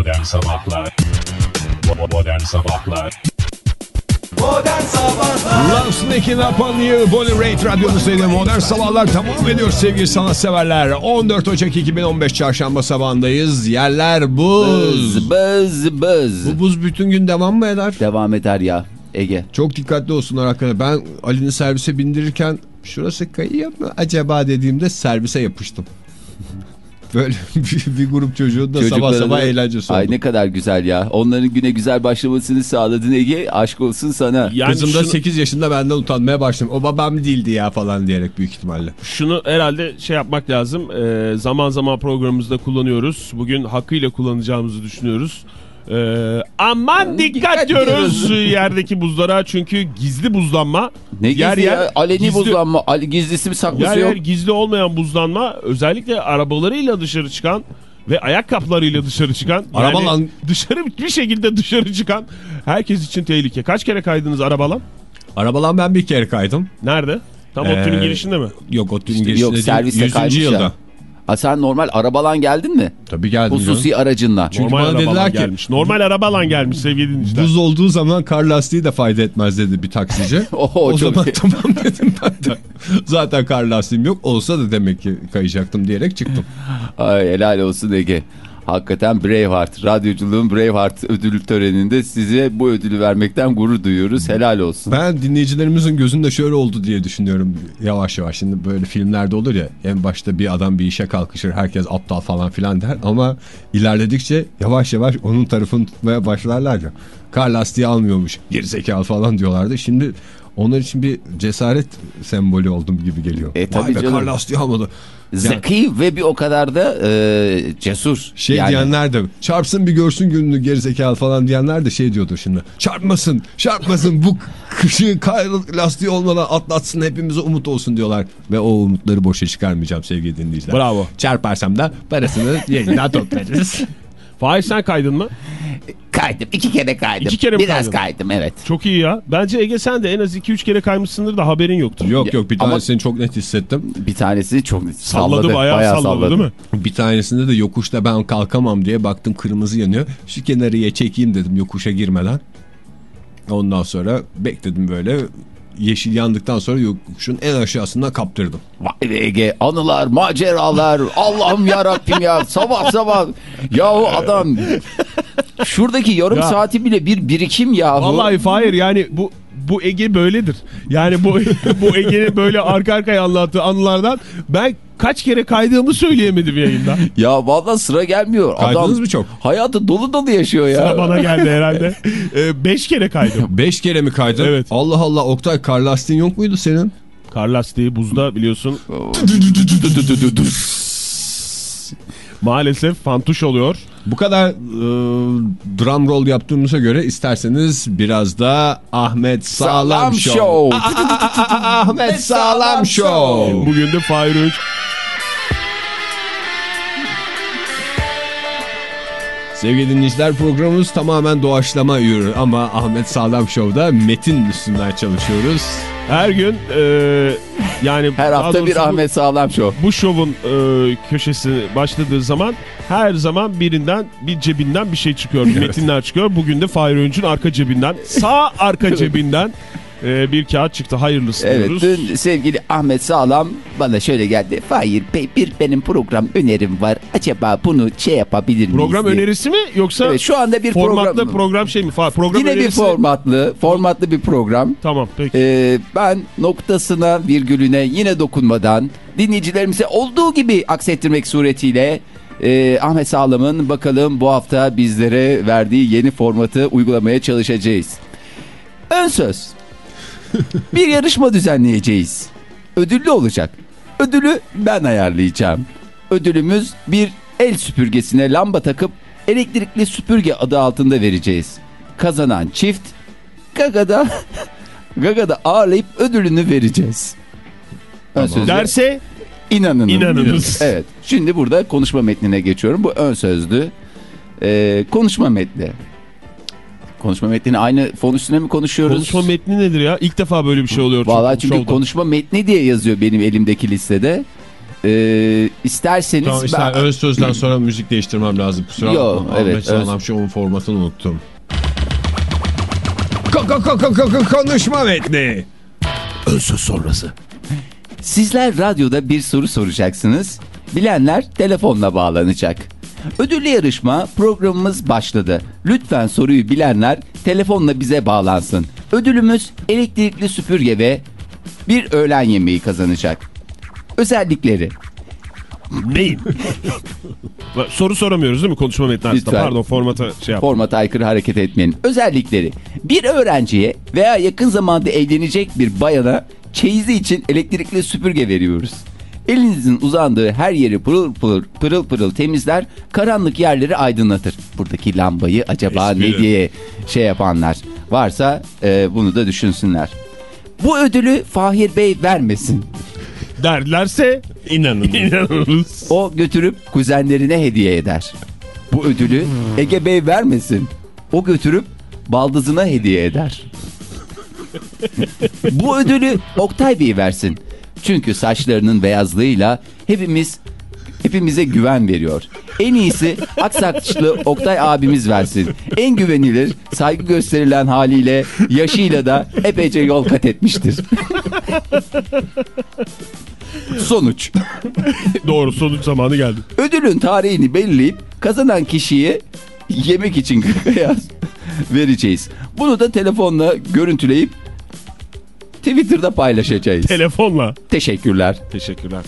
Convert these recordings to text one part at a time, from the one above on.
Modern Sabahlar Modern Sabahlar Modern Sabahlar Love Snake'in Up on You Bonnie Raitt radyonuzdaydı. Modern Sabahlar tamam ediyor sevgili sanatseverler. 14 Ocak 2015 çarşamba sabahındayız. Yerler buz. Bız bız bız. Bu buz bütün gün devam mı eder? Devam eder ya Ege. Çok dikkatli olsunlar hakikaten. Ben Ali'nin servise bindirirken şurası kayıyor mu acaba dediğimde servise yapıştım. Böyle bir, bir grup çocuğun da sabah sabah da- eğlencesi oldu. Ay ne kadar güzel ya. Onların güne güzel başlamasını sağladın Ege. Aşk olsun sana. Yani Kızım da şunu, 8 yaşında benden utanmaya başladım. O babam değildi ya falan diyerek büyük ihtimalle. şunu herhalde şey yapmak lazım. Ee, zaman zaman programımızda kullanıyoruz. Bugün hakkıyla kullanacağımızı düşünüyoruz. Ee, aman dikkat, Dikkat diyoruz diyoruz. yerdeki buzlara çünkü gizli buzlanma. Ne gizli yer yer ya? Aleni gizli- buzlanma. Gizlisi mi saklısı Yer yok. yer gizli olmayan buzlanma özellikle arabalarıyla dışarı çıkan ve ayakkabılarıyla dışarı çıkan yani Arabalan- dışarı bir şekilde dışarı çıkan herkes için tehlike. Kaç kere kaydınız arabalan? Arabalan ben bir kere kaydım. Nerede? Tam Ee, ODTÜ'nün girişinde mi? Yok o tüm İşte girişinde yok, değil, serviste 100. kaymış ya. Ha, sen normal arabalan geldin mi? Tabii geldim. canım. Hususi aracınla. Çünkü Normal bana dediler ki- gelmiş. Normal arabalan gelmiş sevgili dinleyiciler. Buz olduğu zaman kar lastiği de fayda etmez dedi bir taksici. Oho, o zaman iyi. tamam dedim ben de. Zaten kar lastiğim yok. Olsa da demek ki kayacaktım diyerek çıktım. Ay helal olsun Ege. Hakikaten Braveheart, radyoculuğun Braveheart ödül töreninde size bu ödülü vermekten gurur duyuyoruz. Helal olsun. Ben dinleyicilerimizin gözünde şöyle oldu diye düşünüyorum yavaş yavaş. Şimdi böyle filmlerde olur ya en başta bir adam bir işe kalkışır herkes aptal falan filan der. Ama ilerledikçe yavaş yavaş onun tarafını tutmaya başlarlar ya. Kar lastiği almıyormuş gerizekalı falan diyorlardı. Şimdi onlar için bir cesaret sembolü oldum gibi geliyor. E, tabii Vay be canım. kar lastiği almadı. Zeki ve bir o kadar da e, cesur. Şey Yani- diyenler de çarpsın bir görsün gününü gerizekalı falan diyenler de şey diyordur şimdi. Çarpmasın, çarpmasın bu kışı kar lastiği olmadan atlatsın hepimize umut olsun diyorlar. Ve o umutları boşa çıkarmayacağım sevgili dinleyiciler. Bravo. Çarparsam da parasını yeniden toplarız. Fahir sen kaydın mı? Kaydım. iki kere kaydım. İki kere mi Biraz kaydın? kaydım evet. Çok iyi ya. Bence Ege sen de en az 2-3 kere kaymışsındır da haberin yoktur. yok yok bir Ama- tanesini çok net hissettim. Bir tanesi çok Salladı, salladı. bayağı, salladı, değil mi? Bir tanesinde de yokuşta ben kalkamam diye baktım kırmızı yanıyor. Şu kenarıya çekeyim dedim yokuşa girmeden. Ondan sonra bekledim böyle. Yeşil yandıktan sonra yokuşun en aşağısına kaptırdım. Vay be Ege anılar, maceralar. Allah'ım ya Rabbim ya. Sabah sabah. Yahu adam. Şuradaki yarım Ya. saati bile bir birikim yahu. Vallahi Fahir yani bu bu Ege böyledir. Yani bu bu Ege'nin böyle arka arkaya anlattığı anılardan ben kaç kere kaydığımı söyleyemedim yayında. Ya vallahi sıra gelmiyor. Kaydınız adam mı çok? Hayatı dolu dolu yaşıyor ya. Sıra bana geldi herhalde. 5 kere kaydım. Beş kere mi kaydın? Evet. Allah Allah Oktay kar lastiğin yok muydu senin? Kar lastiği buzda biliyorsun. Maalesef fantuş oluyor. Bu kadar e, drum roll yaptığımıza göre isterseniz biraz da Ahmet Sağlam, Sağlam Show. Show. Ahmet Sağlam Show. Bugün de Fahir Sevgili dinleyiciler programımız tamamen doğaçlama yürür ama Ahmet Sağlam Show'da metin üstünden çalışıyoruz. Her gün e, yani Her hafta bir Ahmet Sağlam Show. bu şovun e, köşesi başladığı zaman her zaman birinden bir cebinden bir şey çıkıyor. Metinler çıkıyor. Bugün de Fahir Öğünç'ün arka cebinden sağ arka cebinden e, bir kağıt çıktı. Hayırlısı Evet diyoruz. dün sevgili Ahmet Sağlam bana şöyle geldi. Fahir Bey bir benim program önerim var. Acaba bunu şey yapabilir miyiz? Program diye. önerisi mi yoksa Evet şu anda bir formatlı program. program, şey mi? Program Yine bir önerisi. formatlı, formatlı bir program. Tamam peki. Ee, ben noktasına virgülüne yine dokunmadan dinleyicilerimize olduğu gibi aksettirmek suretiyle e, Ahmet Sağlam'ın bakalım bu hafta bizlere verdiği yeni formatı uygulamaya çalışacağız. Ön söz. bir yarışma düzenleyeceğiz. Ödüllü olacak. Ödülü ben ayarlayacağım. Ödülümüz bir el süpürgesine lamba takıp elektrikli süpürge adı altında vereceğiz. Kazanan çift Gaga'da Gaga'da ağırlayıp ödülünü vereceğiz. Ön sözlü Derse inanın. inanınız. Evet. Şimdi burada konuşma metnine geçiyorum. Bu ön sözlü e, konuşma metni. Konuşma metnini aynı fon üstüne mi konuşuyoruz? konuşma metni nedir ya? İlk defa böyle bir şey oluyor. Vallahi çünkü şovda. konuşma metni diye yazıyor benim elimdeki listede. Ee, isterseniz Tamam işte ben- ön sözden sonra müzik değiştirmem lazım. Kusura Yo, bakma. evet, Ahmet öz- Show'un formatını unuttum. Ko- ko- ko- ko- ko- Konuşma metni. Sizler radyoda bir soru soracaksınız. Bilenler telefonla bağlanacak. Ödüllü yarışma programımız başladı. Lütfen soruyu bilenler telefonla bize bağlansın. Ödülümüz elektrikli süpürge ve bir öğlen yemeği kazanacak. Özellikleri. Neyin? Soru soramıyoruz değil mi konuşma? Lütfen. Pardon formata şey yap. Formata aykırı hareket etmeyin. Özellikleri. Bir öğrenciye veya yakın zamanda evlenecek bir bayana çeyizi için elektrikli süpürge veriyoruz. Elinizin uzandığı her yeri pırıl pırıl, pırıl pırıl temizler, karanlık yerleri aydınlatır. Buradaki lambayı acaba ne Espri. diye şey yapanlar varsa e, bunu da düşünsünler. Bu ödülü Fahir Bey vermesin. Derlerse İnanın. inanırız. O götürüp kuzenlerine hediye eder. Bu ödülü Ege Bey vermesin. O götürüp baldızına hediye eder. Bu ödülü Oktay Bey versin. Çünkü saçlarının beyazlığıyla hepimiz hepimize güven veriyor. En iyisi aksaçlı Oktay abimiz versin. En güvenilir, saygı gösterilen haliyle, yaşıyla da epeyce yol kat etmiştir. Sonuç. Doğru sonuç zamanı geldi. Ödülün tarihini belirleyip kazanan kişiyi yemek için beyaz vereceğiz. Bunu da telefonla görüntüleyip Twitter'da paylaşacağız. Telefonla. Teşekkürler. Teşekkürler.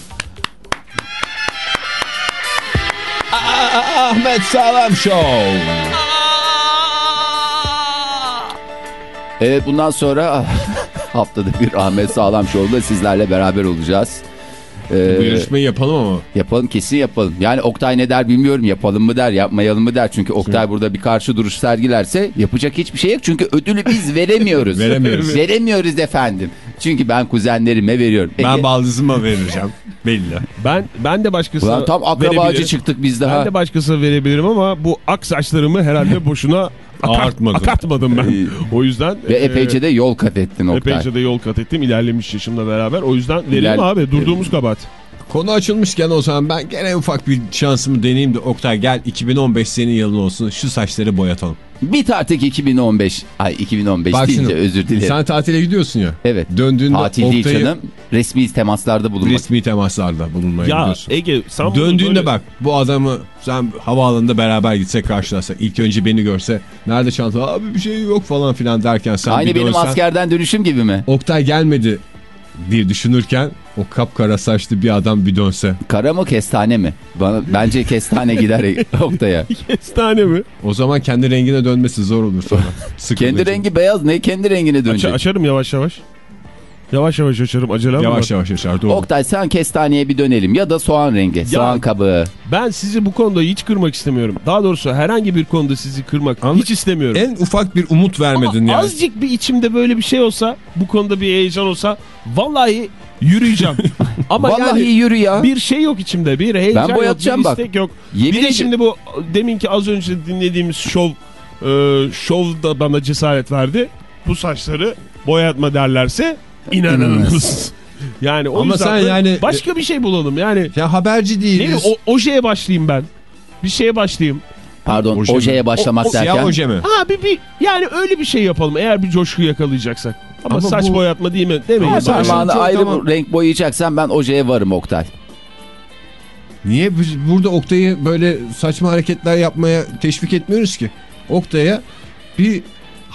Ahmet Sağlam Show. Evet bundan sonra haftada bir Ahmet Sağlam Show'da sizlerle beraber olacağız. Ee, Bu yarışmayı yapalım ama. yapalım kesin yapalım. Yani Oktay ne der bilmiyorum yapalım mı der yapmayalım mı der. Çünkü Oktay burada bir karşı duruş sergilerse yapacak hiçbir şey yok. Çünkü ödülü biz veremiyoruz. Veremiyoruz. Veremiyoruz efendim. Çünkü ben kuzenlerime veriyorum. Ben Ege- baldızıma vereceğim. Belli. Ben ben de başkasına Ulan tam akrabacı verebilirim. çıktık biz Ben daha. de başkasına verebilirim ama bu ak saçlarımı herhalde boşuna akart, Ağartmadın. akartmadım ben. O yüzden Ve e, epeyce de yol kat ettin Oktay. epeyce de yol kat ettim. ilerlemiş yaşımla beraber. O yüzden verelim İler- abi. Durduğumuz kabahat. Konu açılmışken o zaman ben gene ufak bir şansımı deneyeyim de Oktay gel 2015 senin yılın olsun şu saçları boyatalım. Bit artık 2015. Ay 2015 Bak deyince şimdi, özür dilerim. Sen tatile gidiyorsun ya. Evet. Döndüğünde Tatil değil Oktay'ı canım. Resmi temaslarda bulunmak. resmi temaslarda bulunmaya Ya gidiyorsun. Ege sen Döndüğünde böyle- bak bu adamı sen havaalanında beraber gitsek karşılasak ilk önce beni görse nerede çanta abi bir şey yok falan filan derken sen Aynı bir benim dönsen, askerden dönüşüm gibi mi? Oktay gelmedi diye düşünürken o kapkara saçlı bir adam bir dönse Kara mı kestane mi? Bana, bence kestane gider Oktay'a. Kestane mi? o zaman kendi rengine dönmesi zor olur sonra. Kendi rengi beyaz ne? Kendi rengine Aç- dönecek. açarım yavaş yavaş. Yavaş yavaş açarım. Acelem Yavaş var? yavaş yaşar doğru. Oktay sen kestaneye bir dönelim ya da soğan rengi. Soğan kabığı. Ben sizi bu konuda hiç kırmak istemiyorum. Daha doğrusu herhangi bir konuda sizi kırmak Ama hiç istemiyorum. En ufak bir umut vermedin Ama yani. azıcık bir içimde böyle bir şey olsa, bu konuda bir heyecan olsa vallahi yürüyeceğim. Ama Vallahi yani yürü ya. bir şey yok içimde. Bir heyecan Ben boyatacağım yok, bir bak. istek yok. Yemin bir de şimdi bu deminki az önce dinlediğimiz şov e, şov da bana cesaret verdi. Bu saçları boyatma derlerse inanılmaz. yani o Ama yüzden sen yani- başka bir şey bulalım. Yani Ya haberci ne değiliz. o ojeye başlayayım ben. Bir şeye başlayayım. Pardon Oje mi? ojeye başlamak O- o- derken. Siyah oje mi? Ha bir, bir yani öyle bir şey yapalım eğer bir coşku yakalayacaksak. Ama, Ama saç bu- boyatma değil mi? Demeyin. Parmağını ayrı tamam. renk boyayacaksan ben ojeye varım Oktay. Niye biz burada Oktay'ı böyle saçma hareketler yapmaya teşvik etmiyoruz ki? Oktay'a bir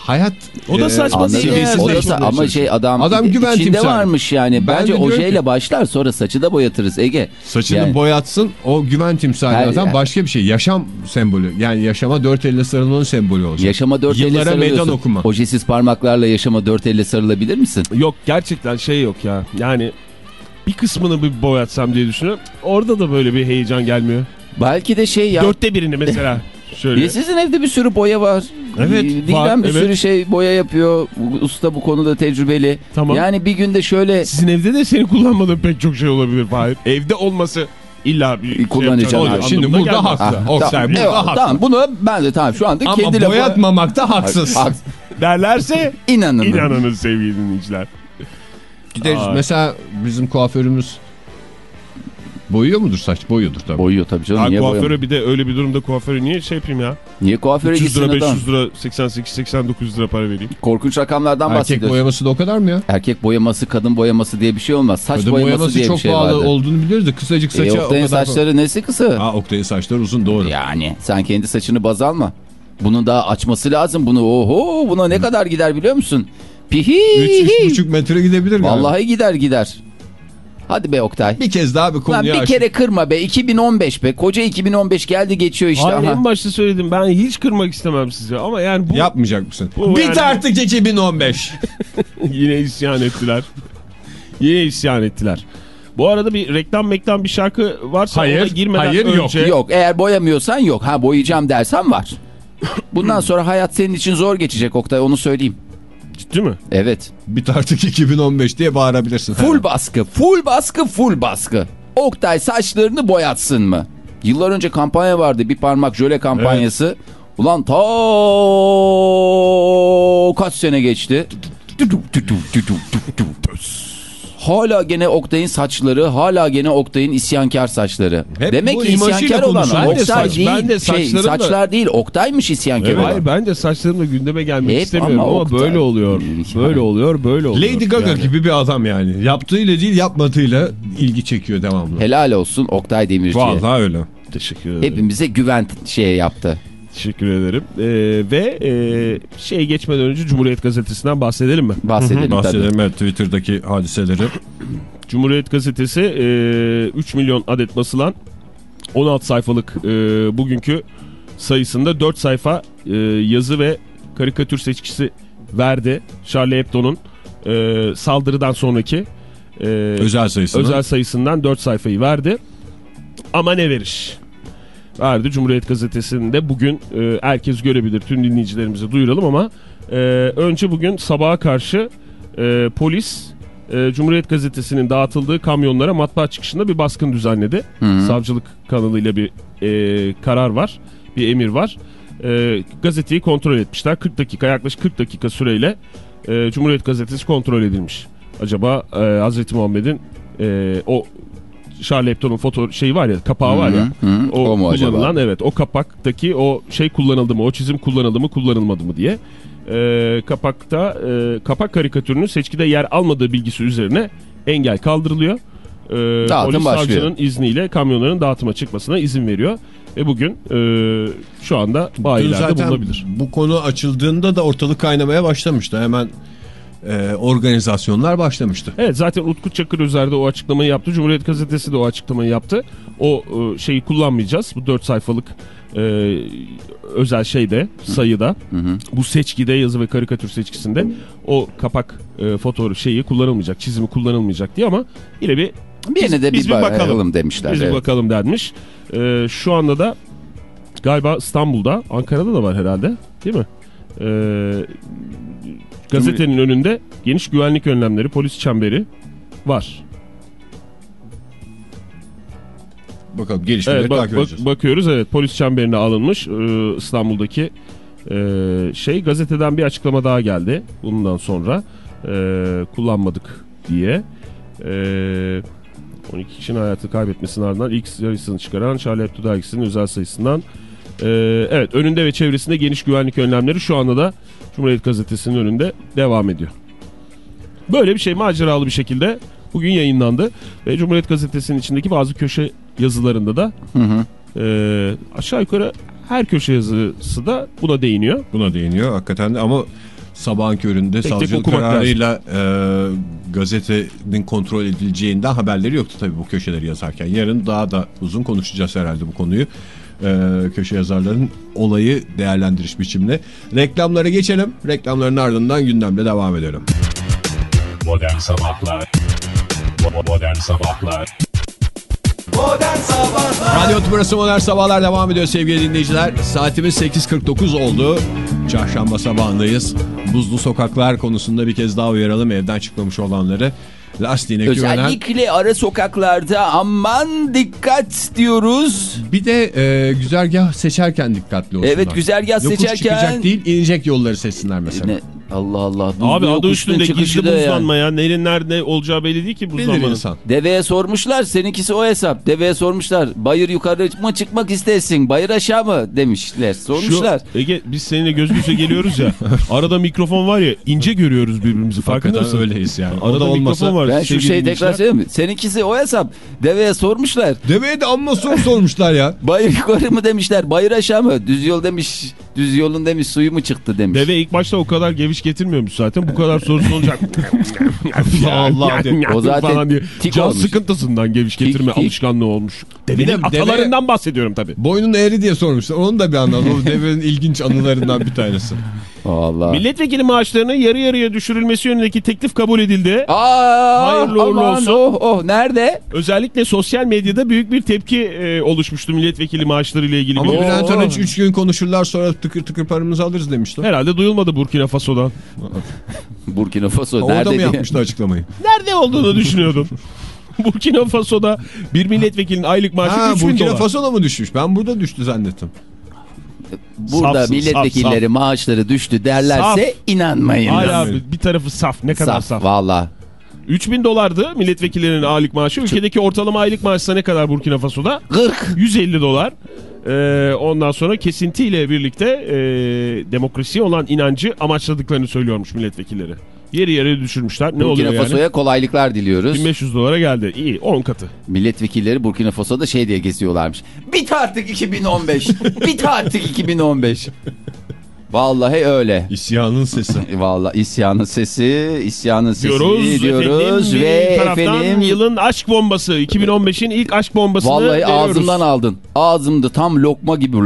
hayat O da e, saçma değil seviyesinde O da sa- ama şey adam, Adam güven içinde timsali. varmış yani. Ben Bence ojeyle ki- başlar sonra saçı da boyatırız Ege. Saçını Yani- boyatsın o güven timsali Her- adam başka bir şey. Yaşam sembolü. Yani yaşama dört elle sarılmanın sembolü olacak. Yaşama dört elle Yıllara sarılıyorsun. meydan okuma. Ojesiz parmaklarla yaşama dört elle sarılabilir misin? Yok gerçekten şey yok ya. Yani bir kısmını bir boyatsam diye düşünüyorum. Orada da böyle bir heyecan gelmiyor. Belki de şey ya. Dörtte birini mesela. Şöyle. Ya sizin evde bir sürü boya var. Evet, Dilem var, bir evet. sürü şey boya yapıyor. Usta bu konuda tecrübeli. Tamam. Yani bir günde şöyle Sizin evde de senin kullanmadığın pek çok şey olabilir Fahir. Evde olması illa bir şey Kullanacağım. yapacağın Şimdi burada gelmez. haklı. Ah, Oktay tamam, burada eyvallah, haklı. tamam bunu ben de tamam şu anda Ama kendi lafı- boyatmamakta haksız. Hak- Derlerse İnanın. inanınız sevgili dinleyiciler. Gideriz. Ay. Mesela bizim kuaförümüz Boyuyor mudur saç? Boyuyordur tabii. Boyuyor tabii canım. Ha, niye boyamıyor? kuaföre bir de öyle bir durumda kuaföre niye şey yapayım ya? Niye kuaföre 300 gitsin lira, adam? 500 lira, 88, 89 lira para vereyim. Korkunç rakamlardan Erkek bahsediyoruz. boyaması da o kadar mı ya? Erkek boyaması, kadın boyaması diye bir şey olmaz. Saç Kadın boyaması, boyaması diye bir çok şey pahalı vardı. olduğunu biliyoruz da kısacık E, saça o Oktay'ın kadar... saçları nesi kısa? Ha Oktay'ın saçları uzun doğru. Yani sen kendi saçını baz alma. Bunun daha açması lazım. Bunu oho buna ne kadar gider biliyor musun? Pihi. 3-3,5 metre gidebilir galiba. Vallahi gider gider. Hadi be Oktay. Bir kez daha bir Lan konuyu bir aç. kere kırma be. 2015 be. Koca 2015 geldi geçiyor işte. Hayır en başta söyledim ben hiç kırmak istemem sizi ama yani bu Yapmayacak mısın? Bu Bit yani- artık 2015. yine isyan ettiler. Yine isyan ettiler. Bu arada bir reklam meklam bir şarkı varsa Hayır, ona girmeden hayır, yok. önce... Yok eğer boyamıyorsan yok. Ha boyayacağım dersen var. Bundan sonra hayat senin için zor geçecek Oktay onu söyleyeyim. Ciddi mi? Evet. Bit artık 2015 diye bağırabilirsin. Full baskı, full baskı, full baskı. Oktay saçlarını boyatsın mı? Yıllar önce kampanya vardı bir parmak jöle kampanyası. Ulan ta kaç sene geçti. Hala gene Oktay'ın saçları, hala gene Oktay'ın isyankar saçları. Hep Demek ki isyankar olan Oktay saç- değil, ben de şey, saçlar değil, Oktay'mış isyankar Evet, olan. hayır ben de saçlarımla gündeme gelmek Hep istemiyorum ama ama, Oktay. böyle oluyor. Böyle oluyor, böyle oluyor. Lady Gaga Yani. gibi bir adam yani. Yaptığıyla değil yapmadığıyla ilgi çekiyor devamlı. Helal olsun Oktay Demirci'ye. Vallahi öyle. Teşekkür ederim. Hepimize güven şey yaptı. Teşekkür ederim. Ee, ve e, şey geçmeden önce Cumhuriyet Gazetesi'nden bahsedelim mi? Bahsedelim tabii. Bahsedelim evet, Twitter'daki hadiseleri. Cumhuriyet Gazetesi e, 3 milyon adet basılan 16 sayfalık e, bugünkü sayısında 4 sayfa e, yazı ve karikatür seçkisi verdi. Charlie Hebdo'nun e, saldırıdan sonraki e, Özel sayısını. özel sayısından 4 sayfayı verdi. Ama ne veriş? Verdi. Cumhuriyet Gazetesi'nde bugün e, herkes görebilir. Tüm dinleyicilerimize duyuralım ama e, önce bugün sabaha karşı e, polis e, Cumhuriyet Gazetesi'nin dağıtıldığı kamyonlara matbaa çıkışında bir baskın düzenledi. Hı. Savcılık kanalıyla bir e, karar var. Bir emir var. E, gazeteyi kontrol etmişler. 40 dakika yaklaşık 40 dakika süreyle e, Cumhuriyet Gazetesi kontrol edilmiş. Acaba e, Hazreti Muhammed'in e, o Charlie Hebdo'nun foto şeyi var ya kapağı var ya. Hı hı. O, O mu acaba? kullanılan evet o kapaktaki o şey kullanıldı mı o çizim kullanıldı mı kullanılmadı mı diye. E, kapakta e, kapak karikatürünün seçkide yer almadığı bilgisi üzerine engel kaldırılıyor. E, Dağıtım polis başlıyor. savcının izniyle kamyonların dağıtıma çıkmasına izin veriyor. Ve bugün e, şu anda bayilerde bulunabilir. bu konu açıldığında da ortalık kaynamaya başlamıştı. Hemen e, organizasyonlar başlamıştı. Evet zaten Utku Çakır Özer'de o açıklamayı yaptı. Cumhuriyet Gazetesi de o açıklamayı yaptı. O e, şeyi kullanmayacağız. Bu 4 sayfalık e, özel şeyde, sayıda. Bu seçkide, yazı ve karikatür seçkisinde o kapak e, fotoğrafı şeyi kullanılmayacak, çizimi kullanılmayacak diye ama yine bir Bir yine de biz bir bir bakalım, demişler. biz bir evet. bakalım denmiş. E, şu anda da galiba İstanbul'da, Ankara'da da var herhalde değil mi? E, gazetenin önünde geniş güvenlik önlemleri, polis çemberi var. Bakalım gelişmeleri Evet, bak- takip bak- edeceğiz. bakıyoruz evet polis çemberine alınmış Ee, İstanbul'daki e, şey gazeteden bir açıklama daha geldi bundan sonra e, kullanmadık diye. E, 12 kişinin hayatı kaybetmesinin ardından ilk sayısını çıkaran Charlie Hebdo dergisinin özel sayısından e, evet önünde ve çevresinde geniş güvenlik önlemleri şu anda da Cumhuriyet Gazetesi'nin önünde devam ediyor. Böyle bir şey maceralı bir şekilde bugün yayınlandı ve Cumhuriyet Gazetesi'nin içindeki bazı köşe yazılarında da Hı hı. ee, aşağı yukarı her köşe yazısı da buna değiniyor. Buna değiniyor hakikaten de ama sabahın köründe tek savcılık okumak kararıyla e, gazetenin kontrol edileceğinden haberleri yoktu tabii bu köşeleri yazarken. Yarın daha da uzun konuşacağız herhalde bu konuyu. E, köşe yazarların olayı değerlendiriş biçimine. Reklamlara geçelim. Reklamların ardından gündemle devam edelim. Modern Sabahlar Modern Sabahlar Modern Sabahlar Radyo Tümrüt'ü Modern Sabahlar devam ediyor sevgili dinleyiciler. Saatimiz 8.49 oldu. Çarşamba sabahındayız. Buzlu sokaklar konusunda bir kez daha uyaralım evden çıkmamış olanları. Lastiğine güvenen... Özellikle ara sokaklarda aman dikkat diyoruz. Bir de e, güzergah seçerken dikkatli olsunlar. Evet güzergah Yokuş seçerken. çıkacak değil inecek yolları seçsinler mesela. Ne, Allah Allah. Buzlu Abi adı üstünde çıkışı gizli da ya. buzlanma ya. Nerin nerede olacağı belli değil ki Bilir buzlanmanın. insan. Deveye sormuşlar seninkisi o hesap. Deveye sormuşlar bayır yukarı mı çıkmak istersin bayır aşağı mı demişler sormuşlar. Şu, Ege biz seninle göz göze geliyoruz ya. arada mikrofon var ya ince görüyoruz birbirimizi farkında mısın? öyleyiz yani. Arada da olmasa. mikrofon var. Ben şu şeyi tekrar söyleyeyim mi? Seninkisi o hesap. Deveye sormuşlar. Deveye de amma soru sormuşlar ya. Bayır yukarı mı demişler bayır aşağı mı? Düz yol demiş. Düz yolun demiş suyu mu çıktı demiş. Deve ilk başta o kadar geviş getirmiyormuş zaten. Bu kadar sorusu olacak. Allah de. O zaten falan diye. tik Can olmuş. sıkıntısından geviş getirme tik. alışkanlığı olmuş. Bir de Devenin deve- atalarından bahsediyorum tabii. Boynun eğri diye sormuşlar. Onun da bir anlamı. O devenin ilginç anılarından bir tanesi. Allah. Milletvekili maaşlarının yarı yarıya düşürülmesi yönündeki teklif kabul edildi. Aa, Hayırlı uğurlu aman, olsun. Oh, oh, nerede? Özellikle sosyal medyada büyük bir tepki e, oluşmuştu milletvekili maaşları ile ilgili. Ama bir- Bülent. Arınç 3 gün konuşurlar sonra tıkır tıkır paramızı alırız demişti. Herhalde duyulmadı Burkina Faso'dan. Burkina Faso Orada nerede mı diye. yapmıştı açıklamayı? Nerede olduğunu düşünüyordun? Burkina Faso'da bir milletvekilinin aylık maaşı Ha 3000 Burkina dolar. Faso'da mı düşmüş? Ben burada düştü zannettim. Burada Safsın, milletvekilleri saf, maaşları düştü derlerse Saf. inanmayın. Hala abi bir tarafı saf. Ne kadar Saf, saf. valla. 3000 dolardı milletvekillerinin aylık maaşı. Ülkedeki ortalama aylık maaşı ne kadar Burkina Faso'da? 40. 150 dolar. Ee, ondan sonra kesintiyle birlikte e, demokrasiye olan inancı amaçladıklarını söylüyormuş milletvekilleri. Yeri yere düşürmüşler. Ne Burkina oluyor yani? Faso'ya kolaylıklar diliyoruz. 1500 dolara geldi. İyi 10 katı. Milletvekilleri Burkina Faso'da şey diye geziyorlarmış. Bit artık 2015. Bit artık 2015. Vallahi öyle. İsyanın sesi. Vallahi isyanın sesi, isyanın sesi Diyoruz, diyoruz efendim, ve efendim yılın aşk bombası 2015'in ilk aşk bombasını vallahi veriyoruz. ağzımdan aldın. Ağzımda tam lokma gibi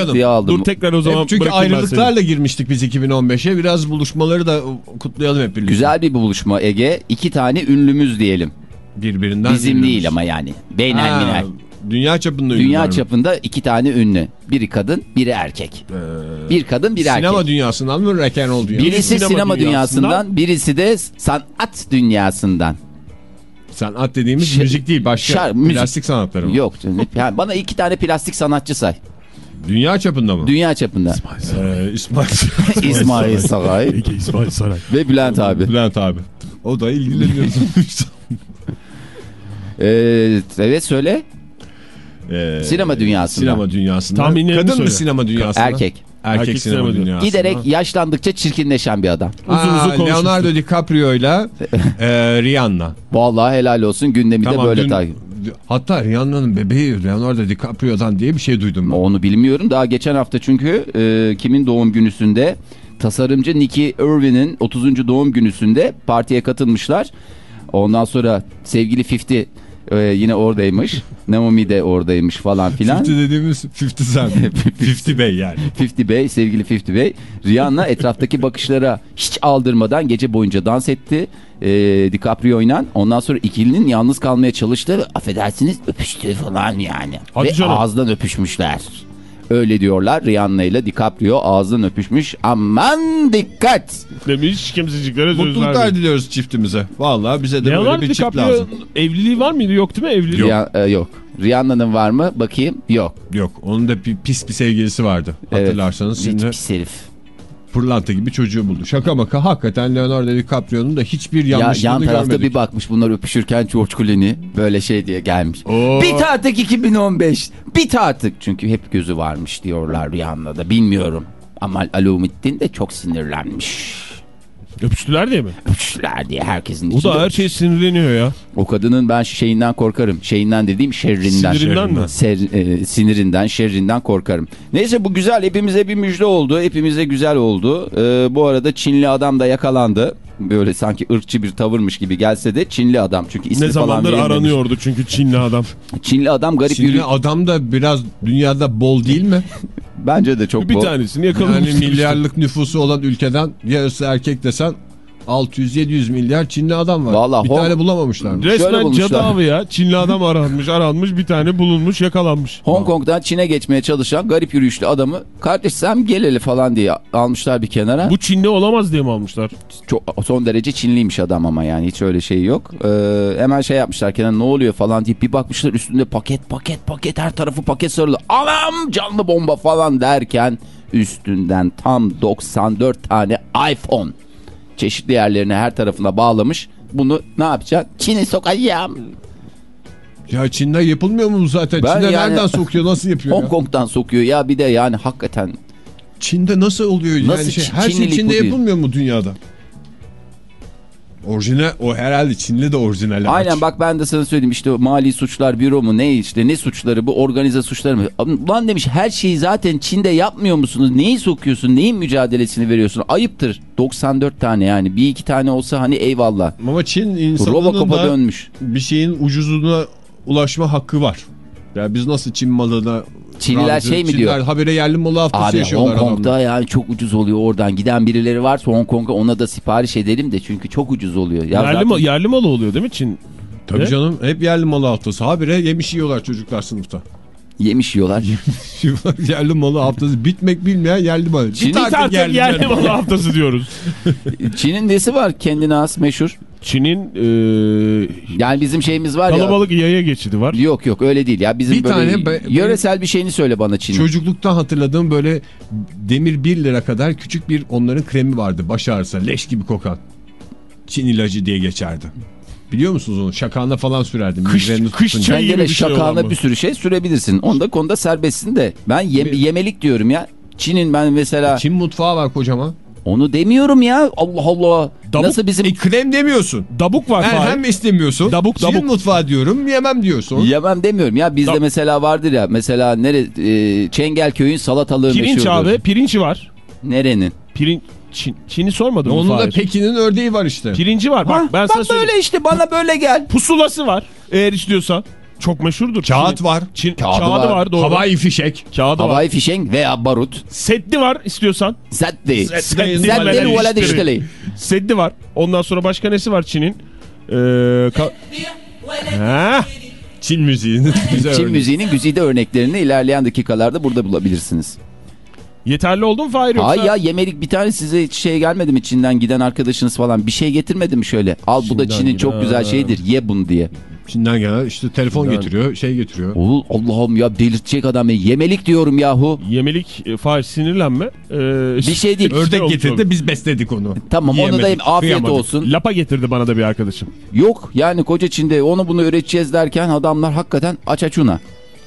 canım. diye aldım. Dur tekrar o zaman Hep çünkü ayrılıklarla girmiştik biz 2015'e. Biraz buluşmaları da kutlayalım hep birlikte. Güzel bir buluşma Ege. İki tane ünlümüz diyelim. Birbirinden Bizim ünlümüz. değil ama yani. Beynel Ha, minel. Dünya çapında ünlüler Dünya mi? çapında iki tane ünlü. Biri kadın, biri erkek. Ee, Bir kadın, bir Sinema erkek. dünyasından mı rock'n'roll dünyasından? Birisi sinema sinema, dünyasından, dünyasından, birisi de sanat dünyasından. Sanat dediğimiz Şey- müzik değil başka şar- müzik. plastik sanatları mı? Yok. Yani bana iki tane plastik sanatçı say. Dünya çapında mı? Dünya çapında. Ee, İsmail. İsmail Saray Ege İsmail Saray. ve Bülent abi. Bülent abi. O da ilgileniyor. Ee, evet söyle. Ee, Sinema dünyasında. Sinema dünyasında. Tahminlerini Kadın mı sinema dünyasında? Erkek. Erkek, Erkek sinema, sinema dünyasında. Giderek yaşlandıkça çirkinleşen bir adam. Uzun uzun Aa, konuşmuştuk. Leonardo DiCaprio ile e, Rihanna. Vallahi helal olsun gündemi de Tamam, böyle dün- takip. Hatta Rihanna'nın bebeği Leonardo DiCaprio'dan diye bir şey duydum. ben. Onu bilmiyorum. Daha geçen hafta çünkü e, kimin doğum günüsünde tasarımcı Nicky Irwin'in 30. doğum günüsünde partiye katılmışlar. Ondan sonra sevgili 50 e, yine oradaymış. Naomi de oradaymış falan filan. 50 dediğimiz 50 Cent. 50 Bey yani. 50 Bey, sevgili 50 Bey. Rihanna etraftaki bakışlara hiç aldırmadan gece boyunca dans etti. E, DiCaprio oynan. Ondan sonra ikilinin yalnız kalmaya çalıştı. Affedersiniz öpüştü falan yani. Hadi Ve canım. ağızdan öpüşmüşler. Öyle diyorlar. Rihanna ile DiCaprio ağızdan öpüşmüş. Aman dikkat. Demiş kimseciklere söz Mutluluklar vermiyor. diliyoruz çiftimize. Vallahi bize de Leonardo böyle bir çift DiCaprio lazım. evliliği var mıydı? Yok değil mi evliliği? Yok. yok. Rihanna'nın var mı? Bakayım. Yok. Yok onun da bir pis bir sevgilisi vardı. Evet. Hatırlarsanız Hiç şimdi pis herif. Pırlanta gibi çocuğu buldu. Şaka maka hakikaten Leonardo DiCaprio'nun da hiçbir Ya, yanlışlığını yan tarafta görmedik. bir bakmış bunlar öpüşürken George Clooney böyle şey diye gelmiş. Oo. Bit artık 2015. Bit artık. Çünkü hep gözü varmış diyorlar Rihanna'da. Bilmiyorum. Ama Alumittin de çok sinirlenmiş. Öpüştüler diye mi? Öpüşler diye herkesin O içinde. da her şey sinirleniyor ya. O kadının ben şeyinden korkarım. Şeyinden dediğim şerrinden. Sinirinden mi? Ser- e, sinirinden, şerrinden korkarım. Neyse bu güzel. Hepimize bir müjde oldu. Hepimize güzel oldu. Ee, bu arada Çinli adam da yakalandı. Böyle sanki ırkçı bir tavırmış gibi gelse de Çinli adam. Çünkü ismi Ne falan zamandır verilmemiş. aranıyordu çünkü Çinli adam. Çinli adam garip Şimdi yürü. adam da biraz dünyada bol değil mi? Bence de çok Bir bol. tanesini Yani yakalamıştır. milyarlık nüfusu olan ülkeden yarısı erkek desen 600-700 milyar Çinli adam var. Vallahi bir Hong- tane bulamamışlar. mı? Resmen cadı avı ya. Çinli adam aranmış aranmış bir tane bulunmuş yakalanmış. Hong Kong'dan Çin'e geçmeye çalışan garip yürüyüşlü adamı kardeş sen gel hele falan diye almışlar bir kenara. Bu Çinli olamaz diye mi almışlar? Çok son derece Çinliymiş adam ama yani hiç öyle şey yok. Ee, hemen şey yapmışlar kenara ne oluyor falan deyip bir bakmışlar üstünde paket paket paket her tarafı paket sarılı. Anam canlı bomba falan derken üstünden tam 94 tane iPhone çeşitli yerlerine her tarafına bağlamış. Bunu ne yapacaksın? Çin'e sokacağım. Ya Çin'de yapılmıyor mu zaten? Ben Çin'de yani- nereden sokuyor? Nasıl yapıyor Hong? Kong'dan sokuyor ya bir de yani hakikaten Çin'de nasıl oluyor? Yani Nasıl şey, Çin- her şey Çin'de yapılmıyor mu dünyada? Orijinal o herhalde Çinli de orijinal. ağaç. Aynen bak ben de sana söyleyeyim işte mali suçlar büro mu ne işte ne suçları bu organize suçlar mı? Ulan demiş her şeyi zaten Çin'de yapmıyor musunuz? Neyi sokuyorsun? Neyin mücadelesini veriyorsun? Ayıptır. 94 tane yani bir iki tane olsa hani eyvallah. Ama Çin insanının Robocop'a da dönmüş. bir şeyin ucuzluğuna ulaşma hakkı var. Ya biz nasıl Çin malına Çinliler razı- şey mi Çinliler diyor? habire yerli malı haftası Abi yaşıyorlar Hong Kong'da adamlar. yani çok ucuz oluyor oradan. Giden birileri varsa Hong Kong'a ona da sipariş edelim de çünkü çok ucuz oluyor. Ya yerli, zaten mal, yerli malı oluyor değil mi Çin? Tabii Ne? canım hep yerli malı haftası. Habire yemiş yiyorlar çocuklar sınıfta. yemiş yiyorlar. yerli malı haftası bitmek bilmeyen yerli malı. Çin- artık yerli, yerli malı haftası diyoruz. Çin'in nesi var kendine has meşhur? Çin'in e, Yani bizim şeyimiz var ya. kalabalık yaya geçidi var. Yok yok öyle değil ya bizim Bir böyle tane be- yöresel bir şeyini söyle bana Çin'in. Çocukluktan hatırladığım böyle demir 1 lira kadar küçük bir onların kremi vardı. Baş ağrısı leş gibi kokan. Çin ilacı diye geçerdi. Biliyor musunuz onu? Şakağına falan sürerdim. Kış- kış çayı gibi bir şey şakağına bir sürü şey sürebilirsin. Onda konuda serbestsin de. Ben ye- yemelik diyorum ya. Çin'in ben mesela Çin mutfağı var kocaman. Onu demiyorum ya. Allah Allah. Dabuk- Nasıl bizim E krem demiyorsun. Dabuk var. Hem, Fahir. hem istemiyorsun. Dabuk, Çin dabuk. mutfağı diyorum yemem diyorsun. Yemem demiyorum ya bizde Dab- mesela vardır ya mesela nere e, Çengelköy'ün salatalığı Pirinç meşhurdur. abi pirinci var. Nerenin? Pirin, Çin, Çin'i sormadım Onun da? Pekin'in ördeği var işte. Pirinci var. Bak Ha, ben bak sana söyleyeyim. böyle işte bana böyle gel. Pusulası var eğer istiyorsan. Çok meşhurdur. Kağıt Çin- var. Çin, Kağıdı kağıdı, var. var. doğru. Havai fişek. Kağıdı var. Havai fişeng veya barut. Seddi var istiyorsan. Seddi valla valla dişleri. dişleri. Seddi var. Ondan sonra başka nesi var Çin'in? Ee? Çin müziğinin güzel Çin örneği. müziğinin güzide örneklerini ilerleyen dakikalarda burada bulabilirsiniz. Yeterli oldu mu Fahir yoksa? Ay ya yemelik bir tane size hiç şey gelmedi mi Çin'den giden arkadaşınız falan bir şey getirmedi mi şöyle? Al bu da Çin'den Çin'in çok güzel şeyidir ye bunu diye. Çin'den gelen işte telefon Çin'den- getiriyor şey getiriyor. Oo, Allah'ım ya delirtecek adam. Yemelik diyorum yahu. Yemelik e, Fahir sinirlenme. Ee, Bir şey değil. Ördek olmuş getirdi oldu. biz besledik onu. Tamam onu da Yiyemedik, afiyet kıyamadık. olsun. Lapa getirdi bana da bir arkadaşım. Yok yani koca Çin'de onu bunu üreteceğiz derken adamlar hakikaten aç açuna.